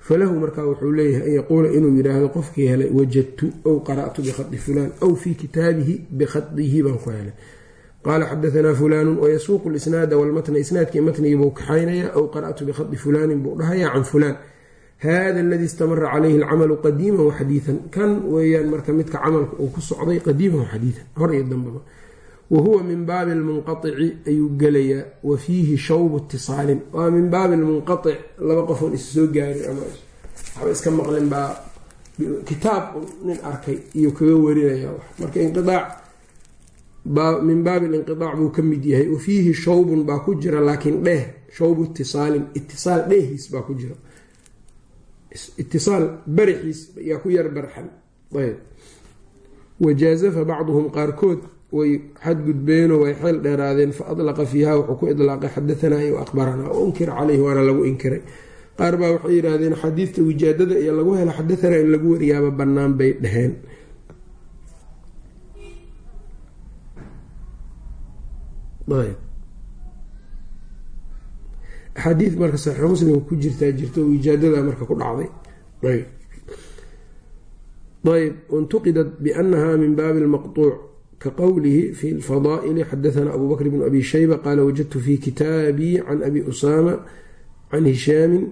Falahu markaa wuxuu leeyahay an yaquula inuu yidhaahdo qofkii helay wajadtu ow qara'tu bikhadi fulaan aw fii kitaabihi bikhadihi baan ku helay qaala xadaanaa fulaanu wayasuuqu lisnaada walmatna isnaadkii matnigii buu kaxaynaya aw qara'tu bikhadi fulaanin buu dhahayaa can fulaan hada aladii istamara calayhi alcamalu qadiiman waxadiidan kan weeyaan marka midka camalka uu ku socday qadiiman waxadiidan hor iyo dambaba wa min baabi lmunqaici ayuu gelayaa wa fiihi shawbu itisaalin waa min baabi lmunqaic laba qofoon is soo gaarin ama waxba iska maqlin baa kitaab nin arkay iyo kaga warinaya marka inqiaac min baabi linqiaac buu ka mid yahay. Wa fiihi shawbun baa ku jira laakiin dheeh shawbu itisaalin itisaal dheehiis baa ku jira. Itisaal barixiis yaa ku yar barxan. Ayb. Wajaazafa bacduhum qaarkood way xadgudbeenoo way xeel dheeraadeen fa adlaqa fiiha wuxuu ku idlaaqay xadahanaa iyo aqbaranaa o unkira waana lagu inkiray. Qaar baa waxay yidhaahdeen xadiidta wijaadada iyo lagu helo xadahanaa in lagu wariyaaba bannaan bay dheheen axaadiid marka saxiix muslimka ku jirtaa jirto wijaadada marka ku dhacday. Ayb. Intuqidat bianaha min baabi lmaqtuuc kaqowlihi fi lfadaa'ili xadaثna abu bakr bn abi shayba qaala wajadtu fi kitaabii can abi usaama can hishaamin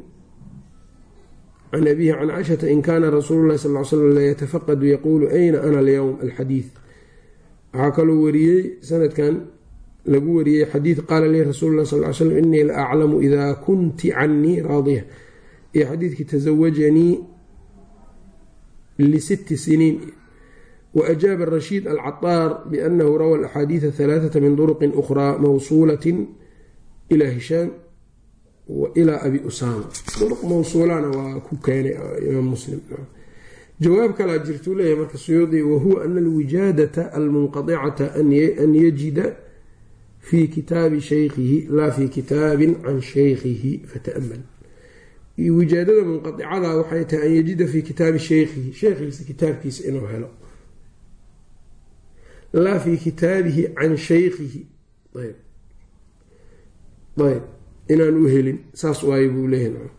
can abihi can cashata in kana rasuulu lahi sal slam layatafaqadu yaquulu ayna ana alyowm alxadiid waxaa kaloo wariyey sanadkan lagu wariyey xadiid qaala lii rasuulula sal l slam inii la aclamu idaa kunti canii raadiya iyo xadiidkii tasawajanii lisitti siniin. Wa ajaaba rashiid alcataar biannahu rawa alaxaadiida halaaata min duruqin ukhraa mawsuulatin ilaa hishaam wa abi usaama. Duruq mawsuulana waa ku keenay ah, imaam muslim. Jawaab kalaa jirtuu leeyahy marka suyuudi wahuwa ana alwijaadata almunqadicata an yajida fii kitaabi shaykhihi laa fii kitaabin can shaykhihi fata'mal wijaadada munqadicada waxay tahay an yajida fii kitaabi shaykhihi sheekhiisa kitaabkiisa inuu helo. Laa fi kitaabihi can shaykhihi. Ayb. Ayb. Inaan u helin saas waayo buu leeyahay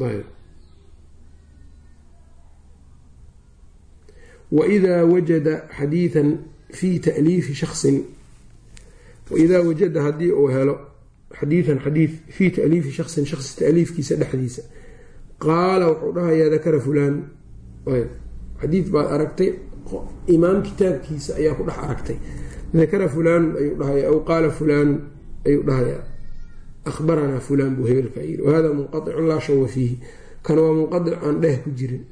ayb. Waidaa wajada fi taaliifi shaksin waidaa wajada haddii uu helo xadiidan xadiid fii taaliifi shaksin shaqsi taaliifkiisa dhexdiisa. Qaala wuxuu dhahayaa dakara fulaan. Xadiid baad aragtay imaam kitaabkiisa ayaa ku dhex aragtay. Dakara fulaanun ayuu dhahaya aw qaala fulaanun ayuu dhahayaa ahbaranaa fulaan buu hebelka yiri wahada munqaicun laa shawa fiihi. Kan waa munqadic aan dheh ku jirin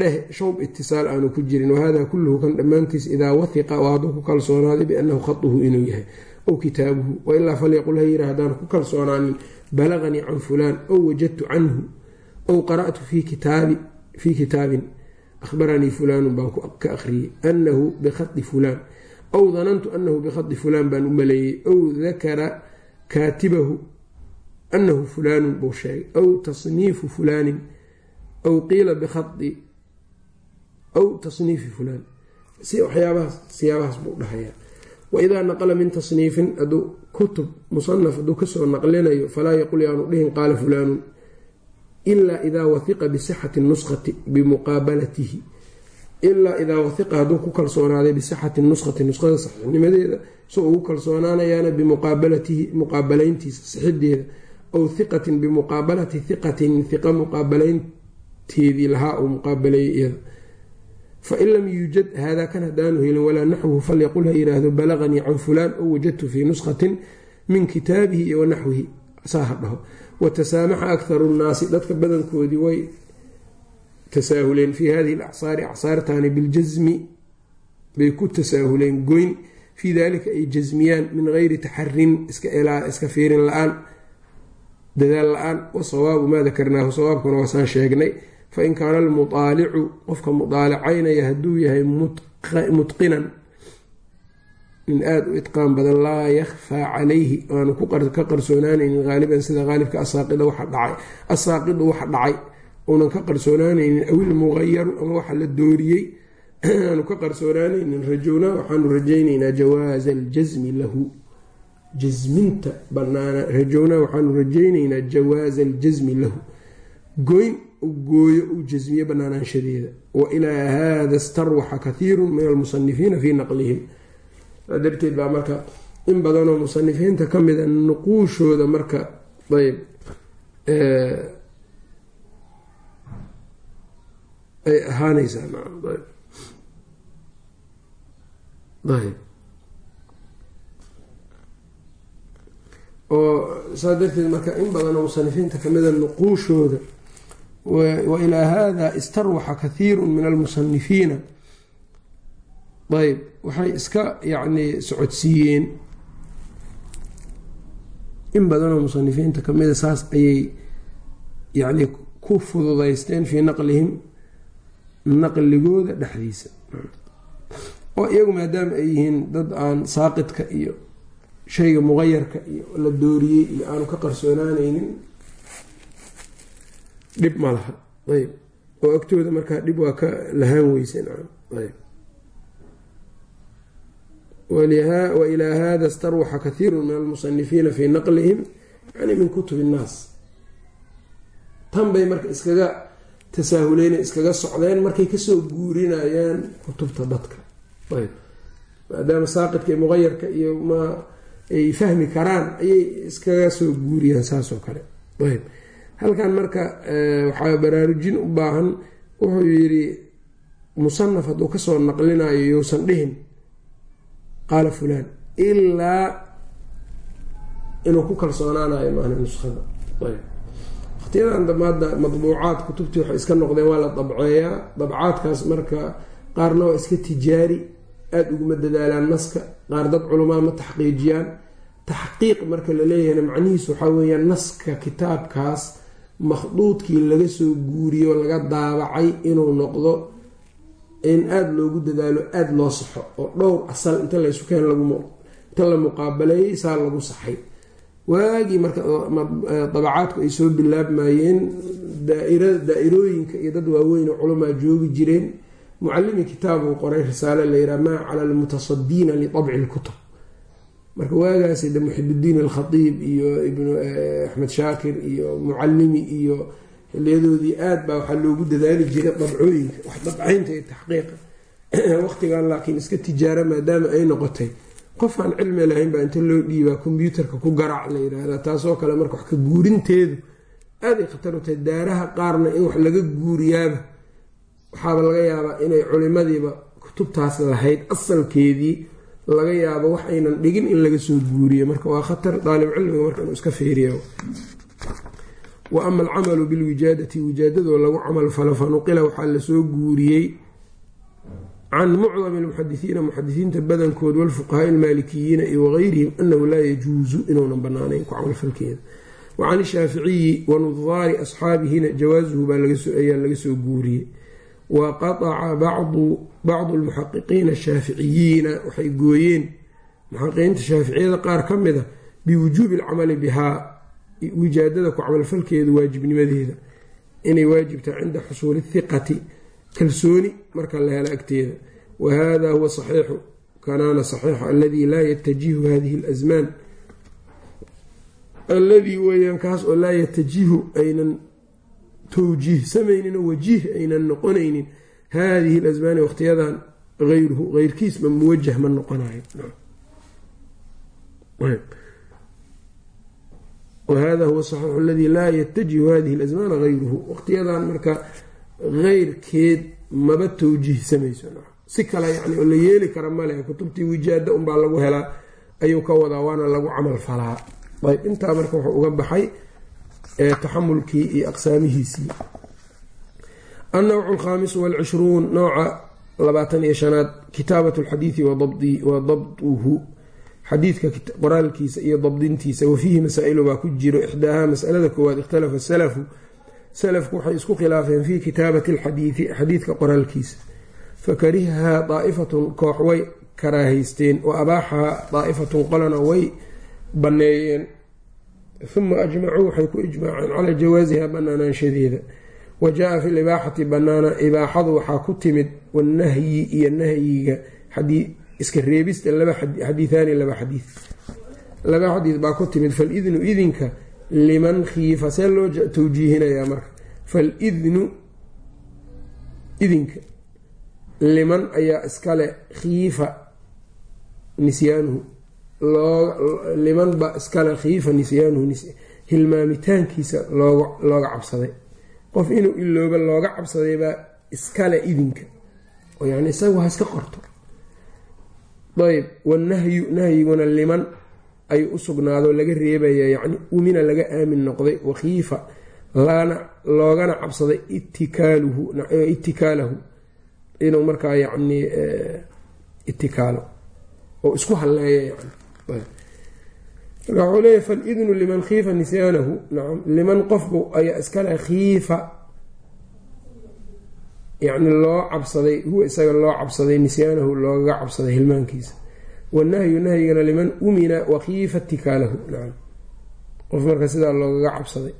dheh shawb itisaal aanu ku jirin wahada kulluhu kan dhammaantiis idaa wahiqa oo hadduu ku kalsoonaaday biannahu khatuhu inuu yahay aw kitaabuhu wailaa falyaqul ha yiri haddaan ku kalsoonaanin balaganii can fulaan aw wajadtu canhu aw qara'tu fii kitaabin ahbaranii fulaanu baan ka akhriyey anahu bikhadi fulaan aw danantu anahu bikhadi fulaan baan u maleeyey aw dakara kaatibahu anahu fulaanun buu sheegay aw tasniifu fulaanin aw qiila bikhadi aw tasniifi fulaan. Waxyaabahaas siyaabahaas buu dhahayaa waidaa naqala min tasniifin hadduu kutub musanaf hadduu ka soo naqlinayo falaa yaqul yaanu dhihin qaala fulaanun ilaa idaa wahiqa bisixati nuskhati bimuqaabalatihi. Ilaa idaa wahiqa hadduu ku kalsoonaaday bisixati nuskhati nuskhada saxiixnimadeeda so ugu kalsoonaanayaana bimuqaabalatihi muqaabalayntiisa sixideeda aw hiqatin bimuqaabalati hiqatin hiqa muqaabalaynteedii lahaa uu muqaabaleeyay iyada fain lam yuujad hada kan haddaanu helin walaa naxwuhu falyaqul ha yiraahdo balaganii can fulaan ow wajadtu fii nushatin min kitaabihi iyo wanaxwihi saa ha dhaho. Watasaamaxa akharu nnaasi dadka badankoodii way tasaahuleen fii hadihi alacsaari acsaartaani biljasmi bay ku tasaahuleen goyn. Fii dalika ay jasmiyaan min geyri taxarin iska fiirin la'aan dadaal la'aan wasawaabu maa dakarnaahu sawaabkuna waasaan sheegnay fain kaana almuaalicu qofka mudaalacaynaya hadduu yahay mutqinan min aada u itqaan badan laa yakhfaa calayhi aanu ka qarsoonaanaynin haaliban sida haalibka asaaqidu waxa dhacay uunan ka qarsoonaanaynin awil muqayaru ama waxa la dooriyey aanu ka qarsoonaanaynin rajownaa waxaanu rajaynaynaa jawaaza aljasmi lahu jasminta banaana rajownaa waxaanu rajaynaynaa jawaaza aljasmi lahu goyn gooyo uu jasmiye banaanaanshadeeda. Wa ilaa hada starwaxa kathiiru min almusanifiina fii naqlihim. Darteed baa marka in badanoo musanifiinta ka mida nuquushooda marka ayb ay ahaaneysaa ayb oo saa darteed marka in badanoo musanifiinta kamida nuquushooda wailaa hada istarwaxa kathiiru min almusanifiina ayb waxay iska yacni socodsiiyeen. In badanoo musanifiinta kamida saas ayay yacni ku fududaysteen fii naqlihim naqligooda dhexdiisa. Oo iyagu maadaama ay yihiin dad aan saaqidka iyo shayga muqayarka iyo la dooriyey iyo aanu ka qarsoonaaneynin dhib ma laha. Ayb oo agtooda markaa dhib waa ka lahaan weyse ayb wailaa hada starwaxa kathiiru min almusanifiina fii naqlihim yani min kutub innaas tan bay marka iskaga tasaahuleyn iskaga socdeen markay ka soo guurinayaan kutubta dadka. Ayb maadaama saaqidka iyo muqayarka iyo ma ay fahmi karaan ayay iskaga soo guuriyaan saas oo kale. Ayb halkan marka waxaa baraarujin u baahan wuxuu yidhi musanaf hadduu ka soo naqlinayo yousan dhihin. Qaala fulaan ilaa inuu ku kalsoonaanayo maana nuskhada. Waqtiyadan damaada madbuucaad kutubtii waxay iska noqdeen waa la dabceeyaa. Dabcaadkaas marka qaarna waa iska tijaari aada uguma dadaalaan naska. Qaar dad culamaa ma taxqiijiyaan. Taxqiiq marka la leeyahayna macnihiisu waxaa weeyaan naska kitaabkaas makhduudkii laga soo guuriyo laga daabacay inuu noqdo in aada loogu dadaalo aada loo saxo oo dhowr asal inta laysu keen inta la muqaabaleeyey saa lagu saxay. Waagii marka dabacaadku ay soo bilaabmayeen daa-irooyinka iyo dad waaweyn oo culamaa joogi jireen. Mucalimi kitaabuu qoray risaale layidhaha maa cala almutasadiina litabci lkutub marka waagaas de alkhatiib iyo ibnu axmed shaakir iyo mucalimi iyo xiliyadoodii aad baa waxaa loogu dadaali jiray dabcooyinka wax dabcaynta iyo taxqiiqa. (clears throat) Waqtigan laakiin iska tijaara maadaama ay noqotay. Qof aan cilmi lahayn baa inta loo dhiibaa kombyuutarka ku garaac la yidhaahdaa taasoo kale marka wax ka guurinteedu aaday khatar u tahay daaraha qaarna in wax laga guuriyaaba. Waxaaba laga yaabaa inay culimadiiba kutubtaas lahayd asalkeedii laga yaabo wax aynan dhigin in laga soo guuriyo. Marka waa khatar daalib cilmiga marka inuu iska feeriyo wa ama alcamalu bilwijaadati wijaadadoo lagu camal falo fanuqila waxaa la soo guuriyey can mucdami almuxadisiina muxadisiinta badankood walfuqahaai almaalikiyiina iyo wageyrihim anahu laa yajuusu inuunan banaanayn ku camalfalkeeda wa can ishaaficiyi wa nudaari asxaabihina jawaasuhu ayaa laga soo guuriyey wa qataca bacdu almuxaqiqiina ashaaficiyiina waxay gooyeen muxaqiqiinta shaaficiyada qaar ka mida biwujuubi alcamali bihaa wijaadada ku camalfalkeedu waajibnimadeeda inay waajibta cinda xusuuli hiqati kalsooni marka la helo agteeda wa hada huwa saxiixu kanaana saxiixu aladii laa yatajihu hadihi اlasmaan alladii weeyaan kaas oo laa yatajihu aynan towjiihsamaynin oo wajiih aynan noqonaynin haadihi lasmaani waqtiyadan ayruhu eyrkiisba muwajah ma noqonayo wahada huwa saxiixu aladii laa yatajihu hadihi lasmaana hayruhu waqtiyadan marka heyrkeed maba towjiihsamayso si kale yani oo la yeeli kara male kutubtii wijaada unbaa lagu helaa ayuu ka wadaa waana lagu camal falaa ayb intaa marka wuxuu uga baxay taxamulkii iyo aqsaamihiisii. Annawcu alkhaamisu walcishruun nooca labaatan iyo shanaad kitaabat alxadiidi wa dabduhu. Xadiidka qoraalkiisa iyo dabdintiisa. Wafiihi masaa'ilu baa ku jiro ixdaahaa masalada koowaad ikhtalafa salafu salafku waxay isku khilaafeen fii kitaabati alxadiidi xadiidka qoraalkiisa. Fakarihahaa daa'ifatun koox way karaahaysteen wa abaaxahaa daa'ifatun qolana way banneeyeen uma ajmacuu waxay ku ijmaaceen calaa jawaasiha banaanaanshadeeda wa jaa-a fi libaaxati banaana ibaaxadu waxaa ku timid wanahyi iyo nahyiga iska reebista xadiiaani laba xadiid laba xadiid baa ku timid falidnu idinka liman khiifa see loo tawjiihinayaa marka falidnu idinka liman ayaa iskale khiifa nisyaanuhu liman iskale khiifa nisyaanuhu hilmaamitaankiisa looga cabsaday. Qof inuu ilooba looga cabsaday baa iskale idinka. Oo yani isagu ha iska qorto. Ayb wanahyu nahyiguna liman ayuu u laga reebaya yani umina laga aamin noqday wakhiifa loogana cabsaday itikaalahu. Inuu markaa yani itikaalo. Oo isku halleeya yani marka wuxuu leeyahy falidnu liman khiifa nisyaanahu nacam liman qofku ayaa iskale khiifa. Yacni loo cabsaday huwa isaga loo cabsaday nisyaanahu loogaga cabsaday hilmaankiisa. Wanahyu nahyigana liman umina wakhiifa itikaalahu nacam qof marka sidaa loogaga cabsaday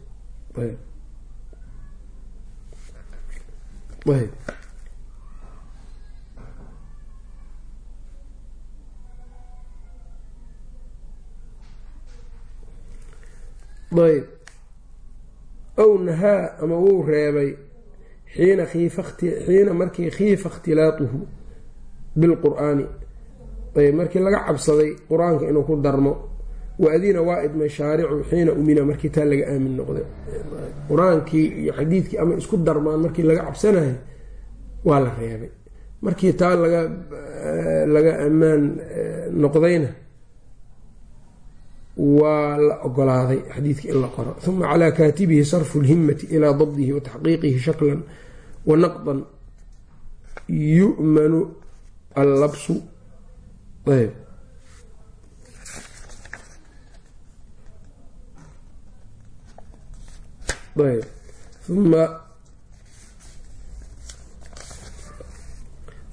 ayb ow nahaa ama wuu reebay xiina xiina markii khiifa ikhtilaatuhu bilqur'aani ayb markii laga cabsaday qur'aanka inuu ku darmo wa-adina waa idmay shaaricu xiina umina markii taa laga aamin noqday. Qur'aankii iyo xadiidkii ama isku darmaan markii laga cabsanayo waa la reebay. Markii taa laga laga ammaan noqdayna waa la ogolaaday xadiidka in la qoro. Uma calaa kaatibihi sarfu lhimati ilaa dabdihi wa shaklan wa naqdan yu'manu allabsu. Ayb. Ayb. Uma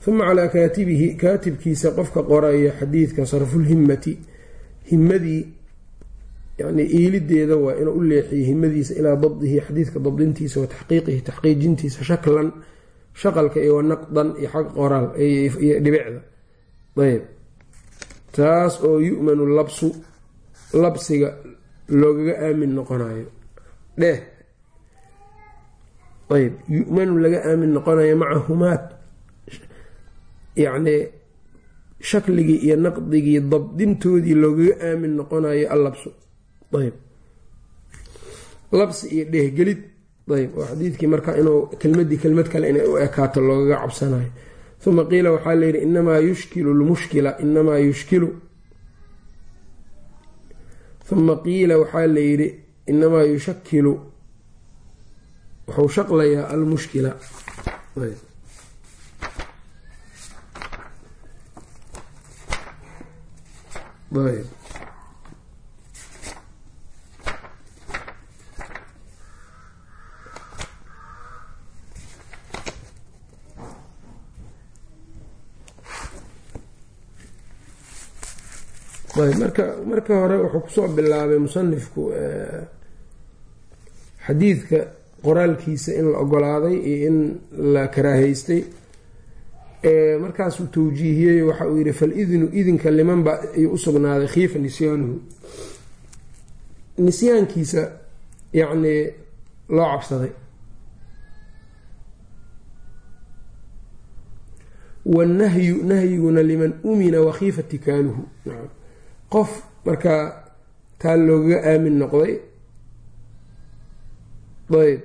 uma calaa kaatibihi kaatibkiisa qofka qoraya xadiidka sarfulhimati himadii yani iilideeda waa inuu u leexiyo himadiisa ilaa dabdihi xadiidka dabdintiisa wa taxqiiqihi taxqiijintiisa shaklan shaqalka iyo wanaqdan iyo xag qoraal iyo dhibicda. Ayb taas oo yu-manu labsu labsiga loogaga aamin noqonayo dheh. Ayb yu-manu laga aamin noqonayo maca humaad. Yacni shakligii iyo naqdigii dabdintoodii loogaga aamin noqonayo allabsu labsi iyo dhehgelid ayb. Oo xadiidkii marka inuu kelmadii kelmad kale inay u ekaato loogaga cabsanayo. Uma qiila waxaa layidhi inamaa yushkilu lmushkila inamaa yushkilu. Uma qiila waxaa layidhi inamaa yushakilu wuxuu shaqlayaa almushkila. Ayb marka marka hore wuxuu ku soo bilaabay musanifku xadiidka qoraalkiisa in la ogolaaday iyo in la karaahaystay markaasuu tawjiihiyey waxa uu yihi falidnu idinka limanba ayuu usugnaaday khiifa nisyaanuhu. Nisyaankiisa yacnii loo cabsaday. Wanahyu nahyiguna liman umina wakhiifa tikaaluhu qof markaa taa loogaga aamin noqday ayb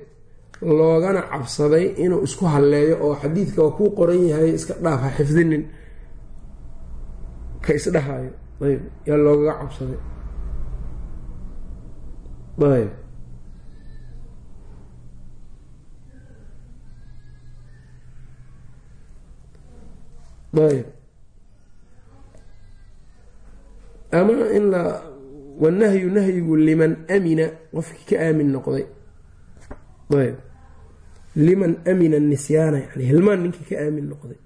loogana cabsaday inuu isku halleeyo oo xadiidka waa kuu qoran yahay iska dhaaf ha xifdinin ka isdhahayo ayb yaa loogaga cabsaday. Ayb. Ayb ama in la wanahyu nahyigu liman amina qofkii ka aamin noqday. Ayb. Liman amina nisyaana yani hilmaan ninkii ka aamin noqday.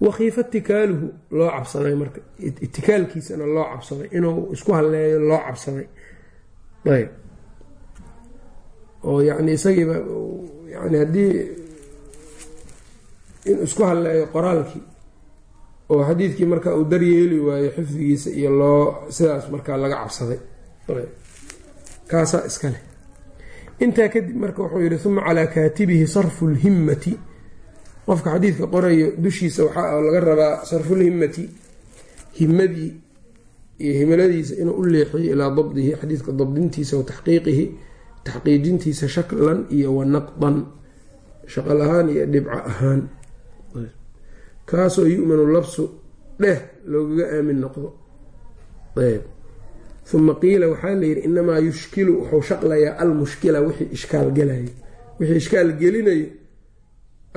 Wakhiifa tikaaluhu loo cabsaday marka itikaalkiisana loo cabsaday inuu isku halleeyo loo cabsaday. Ayb. Oo yani isagiiba yani haddii inuu isku halleeyo qoraalkii oo xadiidkii marka uu daryeeli waayo xifdigiisa iyo loo sidaas markaa laga cabsaday. Kaasaa iska leh. Intaa kadib marka wuxuu yihi uma calaa kaatibihi sarfu lhimmati qofka xadiidka qorayo dushiisa waxaa laga rabaa sarfulhimmati himadii iyo himiladiisa inuu u leexiyo ilaa dabdihi xadiidka dabdintiisa wa taxqiiqihi taxqiijintiisa shaklan iyo wanaqdan shaqal ahaan iyo dhibco ahaan kaasoo yu-manu labsu dheh loogaga aamin noqdo. Ayb. Uma qiila waxaa la yidhi inamaa yushkilu wuxuu shaqlayaa almushkila wixii ishkaal gelayo. Wixii ishkaal gelinayo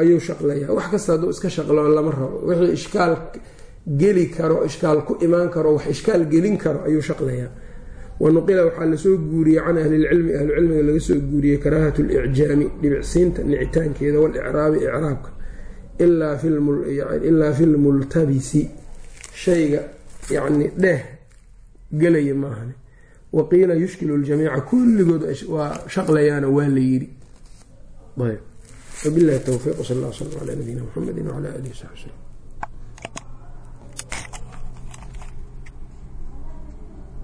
ayuu shaqlayaa. Wax kasta hadduu iska shaqlo lama rabo. Wixii ishkaal geli karo ishkaal ku imaan karo wax ishkaal gelin karo ayuu shaqlayaa. Wanuqila waxaa la soo guuriyey can ahlilcilmi ahlucilmiga laga soo guuriyey karaahatu licjaami dhibicsiinta nicitaankeeda walicraabi icraabka ilaa fi lmultabisi shayga yani dheh gelaya maahan waqiila yushkilu ljamiica kulligood waa shaqlayaana waa la yiri wabilahi towfiiq sal l sl ala nabiyina mxamedi wala alihi saxbi slm